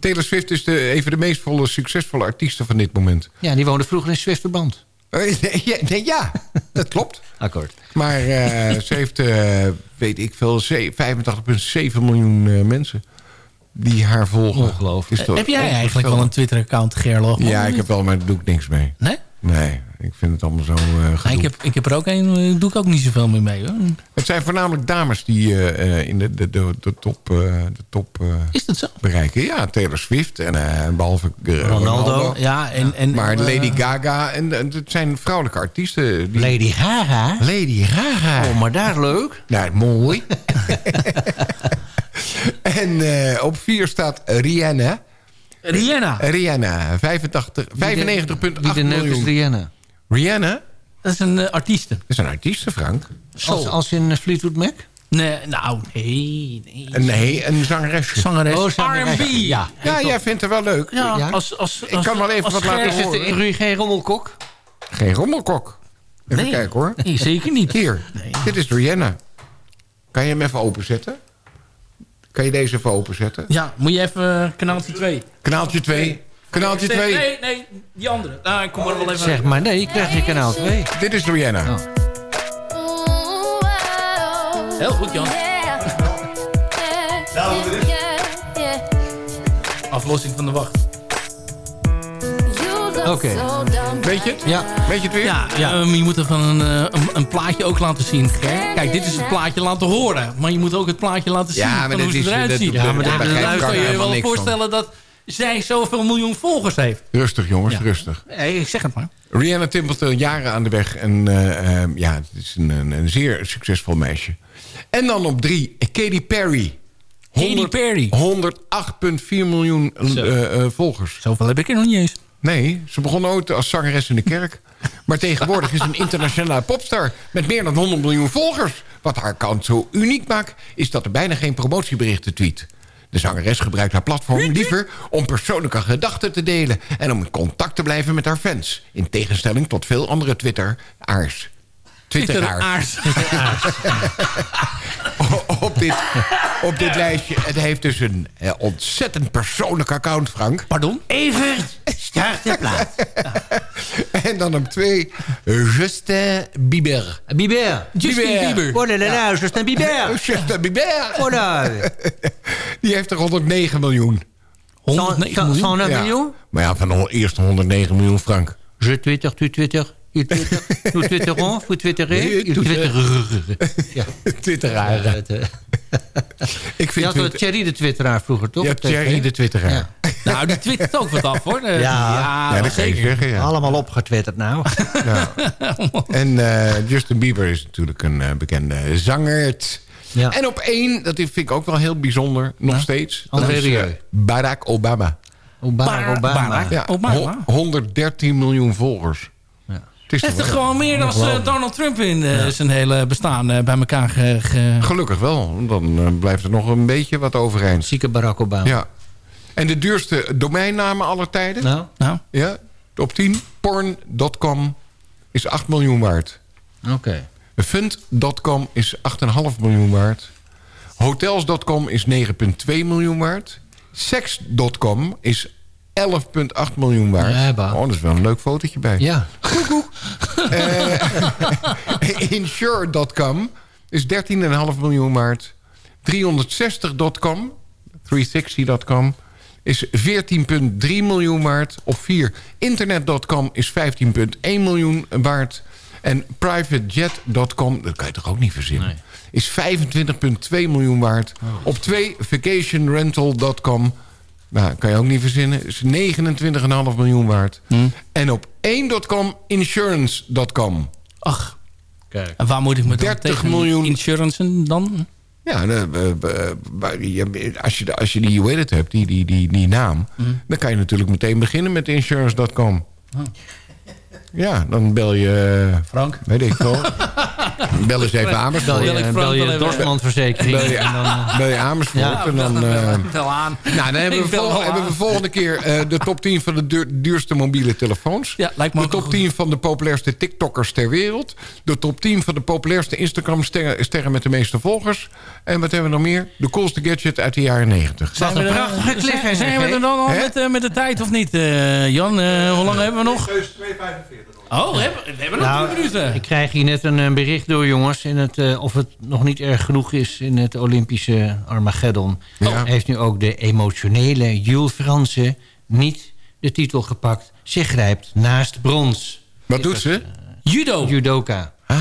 Taylor Swift is de, een van de meest volle, succesvolle artiesten van dit moment. Ja, die woonde vroeger in Swiftverband. Eh, ja, ja, dat klopt. <laughs> Akkoord. Maar eh, ze heeft, eh, weet ik veel, ze- 85,7 miljoen eh, mensen die haar volgen. Ongelooflijk. Heb jij eigenlijk wel een? Twitter-account, Gerlof? Ja, ik heb wel, maar daar doe ik niks mee. Nee? Nee, ik vind het allemaal zo eh gedoe. ik, heb, ik heb er ook een, eh, doe ik ook niet zoveel meer mee, hoor. Het zijn voornamelijk dames die eh, eh, in de, de, de, de top, eh, de top eh, Is dat zo? bereiken. Ja, Taylor Swift en eh, behalve eh, Ronaldo. Ja, en... en Maar Lady Gaga, en, en het zijn vrouwelijke artiesten. Die... Lady Gaga? Lady Gaga. Oh, maar daar leuk. Nou, mooi. <laughs> en eh, op vier staat Rihanna. Rihanna. Rihanna, 85, 95,8 Wie de neuk is miljoen. Rihanna? Rihanna? Dat is een uh, artieste. Dat is een artieste, Frank. Als, als in eh, Fleetwood Mac? Nee, nou, nee. nee. Nee, een zangeresje. Zangeres. Oh, zangeres. R&B. Ja. Ja, jij vindt het wel leuk. Ja, Ja. Als, als, Ik kan wel even wat laten Ger- Is het horen. eh, geen rommelkok? Geen rommelkok. Even Nee. kijken hoor. Nee, zeker niet. Hier, dit is Rihanna. Kan je hem even openzetten? Kan je deze even openzetten? Ja, moet je even uh, kanaaltje 2. Kanaaltje 2. Kanaaltje 2. Nee, nee, die andere. Nou, ik kom er wel even Zeg maar nee, je krijgt je kanaal 2. Dit is Rihanna. Oh. Heel goed, Jan. Aflossing van de wacht. Oké. Weet je het? Ja. Weet je het weer? Ja, ja. Um, je moet even een, uh, een, een, plaatje ook laten zien. Kijk, dit is het plaatje laten horen. Maar je moet ook het plaatje laten zien Ja, maar van hoe ze is- eruit dat- Ja, maar begrijp ik kan je je wel voorstellen dat zij zoveel miljoen volgers heeft. Rustig jongens, Ja. rustig. Nee, ik zeg het maar. Rihanna al jaren aan de weg. En uh, uh, ja, het is een, een, een, zeer succesvol meisje. En dan op drie, Katy Perry. Katy Perry. 108,4 miljoen eh, eh, volgers. Zoveel heb ik er nog niet eens. Nee, ze begon ooit als zangeres in de kerk. Maar tegenwoordig is een internationale popstar... met meer dan 100 miljoen volgers. Wat haar kant zo uniek maakt... is dat er bijna geen promotieberichten tweet. De zangeres gebruikt haar platform liever om persoonlijke gedachten te delen... en om in contact te blijven met haar fans. In tegenstelling tot veel andere Twitter-aars. Twitter-aars. <laughs> <laughs> <laughs> op, dit, op dit lijstje. Het heeft dus een eh, ontzettend persoonlijk account, Frank. Pardon? Evert, <laughs> start de plaats. <laughs> En dan op twee, Justin Bieber. Bieber. Justin Bieber. Oh là là Justin Bieber. Justin Bieber. Oh là. Die heeft er 109 miljoen. 109 miljoen? 109 Ja. miljoen? Maar ja, van de eerste 109 miljoen frank. Je Twitter, tu Twitter. Je Twitter. <laughs> Vous twitterez. Nee, Je doe- Twitter. <laughs> Ja. <laughs> Twitteraar. Eh, Ik Je vind had wel Twitter... Thierry de twitteraar vroeger, toch? Ja? Thierry de Twitteraar. Ja. Nou, die twittert ook wat af, hoor. Ja. Ja, dat je zeggen, ja. Allemaal opgetwitterd nou. En eh, Justin Bieber is natuurlijk een eh, bekende zanger. Ja. En op één, dat vind ik ook wel heel bijzonder, nog steeds. Dat André is Barack Obama. Barack Obama. Barack. Ja, Obama. ho- 113 miljoen volgers. Het is toch wel- gewoon meer dan eh, Donald Trump in eh, zijn hele bestaan eh, bij elkaar ge, ge- Gelukkig wel, dan blijft er nog een beetje wat overeind. Zieke Barack Obama. Ja. En de duurste domeinnamen aller tijden? Nou, Nou, Ja, op 10. Porn.com is 8 miljoen waard. oké. Fund.com is 8,5 miljoen waard. Hotels.com is 9,2 miljoen waard. Sex.com is 11,8 miljoen waard. Oh, dat is wel een leuk fotootje bij. Ja. <laughs> Insure.com is 13,5 miljoen waard. 360.com, 360.com, is 14,3 miljoen waard. Op 4. Internet.com is 15,1 miljoen waard. En privatejet.com, dat kan je toch ook niet verzinnen, Nee. is 25,2 miljoen waard. Op 2. Vacationrental.com, nou, kan je ook niet verzinnen, is 29,5 miljoen waard. En op 1.com insurance.com. ach. Kijk. En waar moet ik me dan 30 tegen miljoen. insurance dan? Ja, nou, eh, maar je- als je, als je die, hoe heet het hebt, die, die, die, die naam... dan kan je natuurlijk meteen beginnen met insurance.com. Ja, dan bel je... eh, Frank? Weet ik veel. <laughs> bel eens even Bel Amersfoort. je, Bel ik bel wel je. Dortmund-verzekering. Bel je, en dan, eh, bel je Amersfoort Ja. en dan... eh, Tel aan. nou, dan hebben we, Ik bel vol- wel hebben we volgende keer eh, de top 10 van de duur- duurste mobiele telefoons. Ja, lijkt me de top goed. 10 van de populairste TikTokkers ter wereld. De top 10 van de populairste Instagram-sterren sterren met de meeste volgers. En wat hebben we nog meer? De coolste gadget uit de jaren 90. Zijn we, er, prachtige zijn, zijn we er dan al met, eh, met de tijd of niet, eh, Jan? Eh, hoe lang hebben we nog? Oh, we hebben, we hebben nog Nou, 10 minuten. ik krijg hier net een, eh, bericht door jongens... In het, eh, of het nog niet erg genoeg is in het Olympische Armageddon. Ja. Heeft nu ook de emotionele Jules Franse niet de titel gepakt. Ze grijpt naast brons. Wat doet ze? Judo. Judoka. Ah.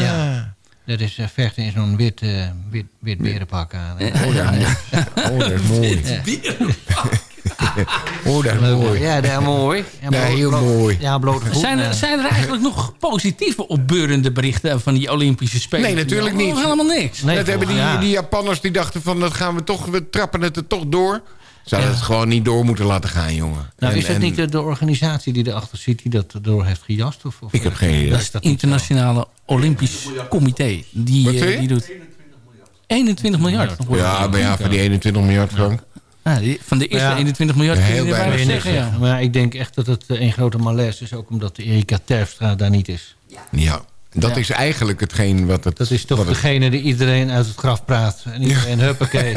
Ja. Dat is eh, vechten in zo'n wit, eh, wit, wit berenpak aan. Oh, ja. <laughs> oh, dat is mooi. <laughs> <laughs> oh, dat is mooi. Ja, dat is mooi. Ja, Ja, heel bloot- mooi. Ja, blote voet. Zijn er, eh. zijn er eigenlijk nog positieve opbeurende berichten van die Olympische Spelen? Nee, natuurlijk Oh, niet. helemaal niks. Nee, dat hebben die, ja. die Japanners die dachten van... dat gaan we toch, we trappen het er toch door. Zouden het gewoon niet door moeten laten gaan, jongen. Nou, En- is dat en- niet de, de organisatie die erachter zit... die dat erdoor heeft gejast? Of, of Ik heb geen idee. Dat is het Internationale Olympisch Comité. Die, Wat eh, die doet 21 miljard. Ja, maar ja, voor die 21 miljard, Frank. Ja, die- van de eerste Ja. 21 miljard kun je Heel weinig weinig zeggen. Ja. Maar ik denk echt dat het eh, een grote malaise is... ook omdat de Erika Terfstra daar niet is. Ja, dat Ja. is eigenlijk hetgeen wat het... Dat is toch het- degene die iedereen uit het graf praat. En iedereen, huppakee.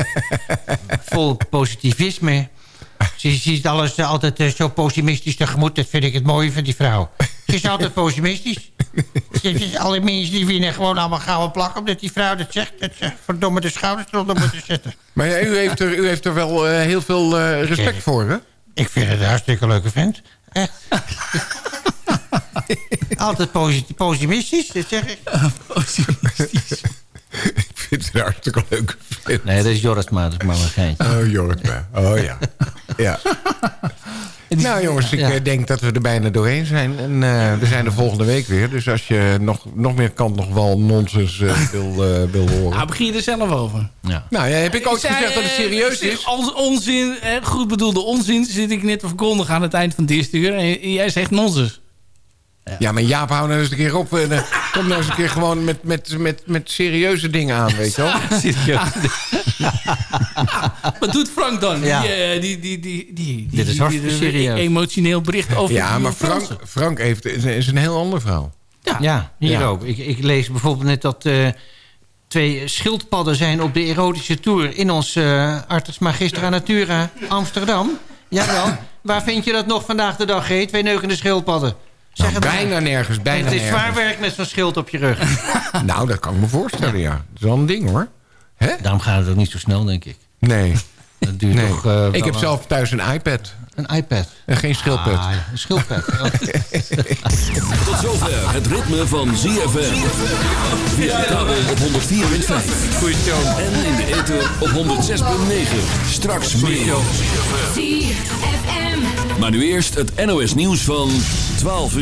<laughs> Vol positivisme. Ze ziet alles altijd eh, zo pessimistisch tegemoet. Dat vind ik het mooie van die vrouw. Ze is altijd pessimistisch. <laughs> Alle mensen die winnen gewoon allemaal gouden plakken. Omdat die vrouw dat zegt. Dat ze verdomme de schouders eronder moeten zetten. Maar ja, u, heeft er, u heeft er wel eh, heel veel eh, respect voor, hè? Ik vind het een hartstikke leuke vent. Echt. <laughs> Altijd posi- pessimistisch, dat zeg ik. <laughs> Ik vind het een hartstikke leuk. Nee, dat is Joris maar, dat is maar een geintje. Oh, Jorrit. Oh, ja. Ja. Nou jongens, ik Ja. eh, denk dat we er bijna doorheen zijn. En eh, we zijn er volgende week weer. Dus als je nog, nog meer kant nog wel nonsens eh, wil, eh, wil horen. Nou, begin je er zelf over. Ja. Nou ja, heb ik zei, gezegd dat het serieus is? Als onzin, goed bedoelde onzin, zit ik net te verkondigen aan het eind van het eerste uur. En jij zegt nonsens. Ja, maar Jaap, hou nou eens een keer op. En, <laughs> eh, kom nou eens een keer gewoon met, met, met, met serieuze dingen aan, weet je wel? <laughs> <laughs> Wat doet Frank dan? Ja. Die, eh, die, die, die, die, Dit is die- hartstikke die- serieus. emotioneel bericht over Ja, die maar Frank, Fransen. Frank heeft, is, is een heel ander verhaal. Ja, hier Ja. ook. Ik, ik lees bijvoorbeeld net dat eh, twee schildpadden zijn op de erotische tour... in ons eh Artes Magistra Natura Amsterdam. Jawel. Waar vind je dat nog vandaag de dag, G? Twee neukende schildpadden. Zeg Nou, het maar. bijna nergens, bijna Het is nergens. zwaar werk met zo'n schild op je rug. <laughs> Nou, dat kan ik me voorstellen, ja. Dat is wel een ding, hoor. Hè? Daarom gaat het ook niet zo snel, denk ik. Nee. <laughs> Dat duurt nee. toch... eh, ik heb zelf thuis een iPad. Een iPad. En geen schildpad. Ah, een schildpad. <laughs> Tot zover het ritme van ZFM. Via de kabel op 104.5. Goeie show. En in de ether op 106.9. Straks meer. Maar nu eerst het NOS nieuws van 12 uur.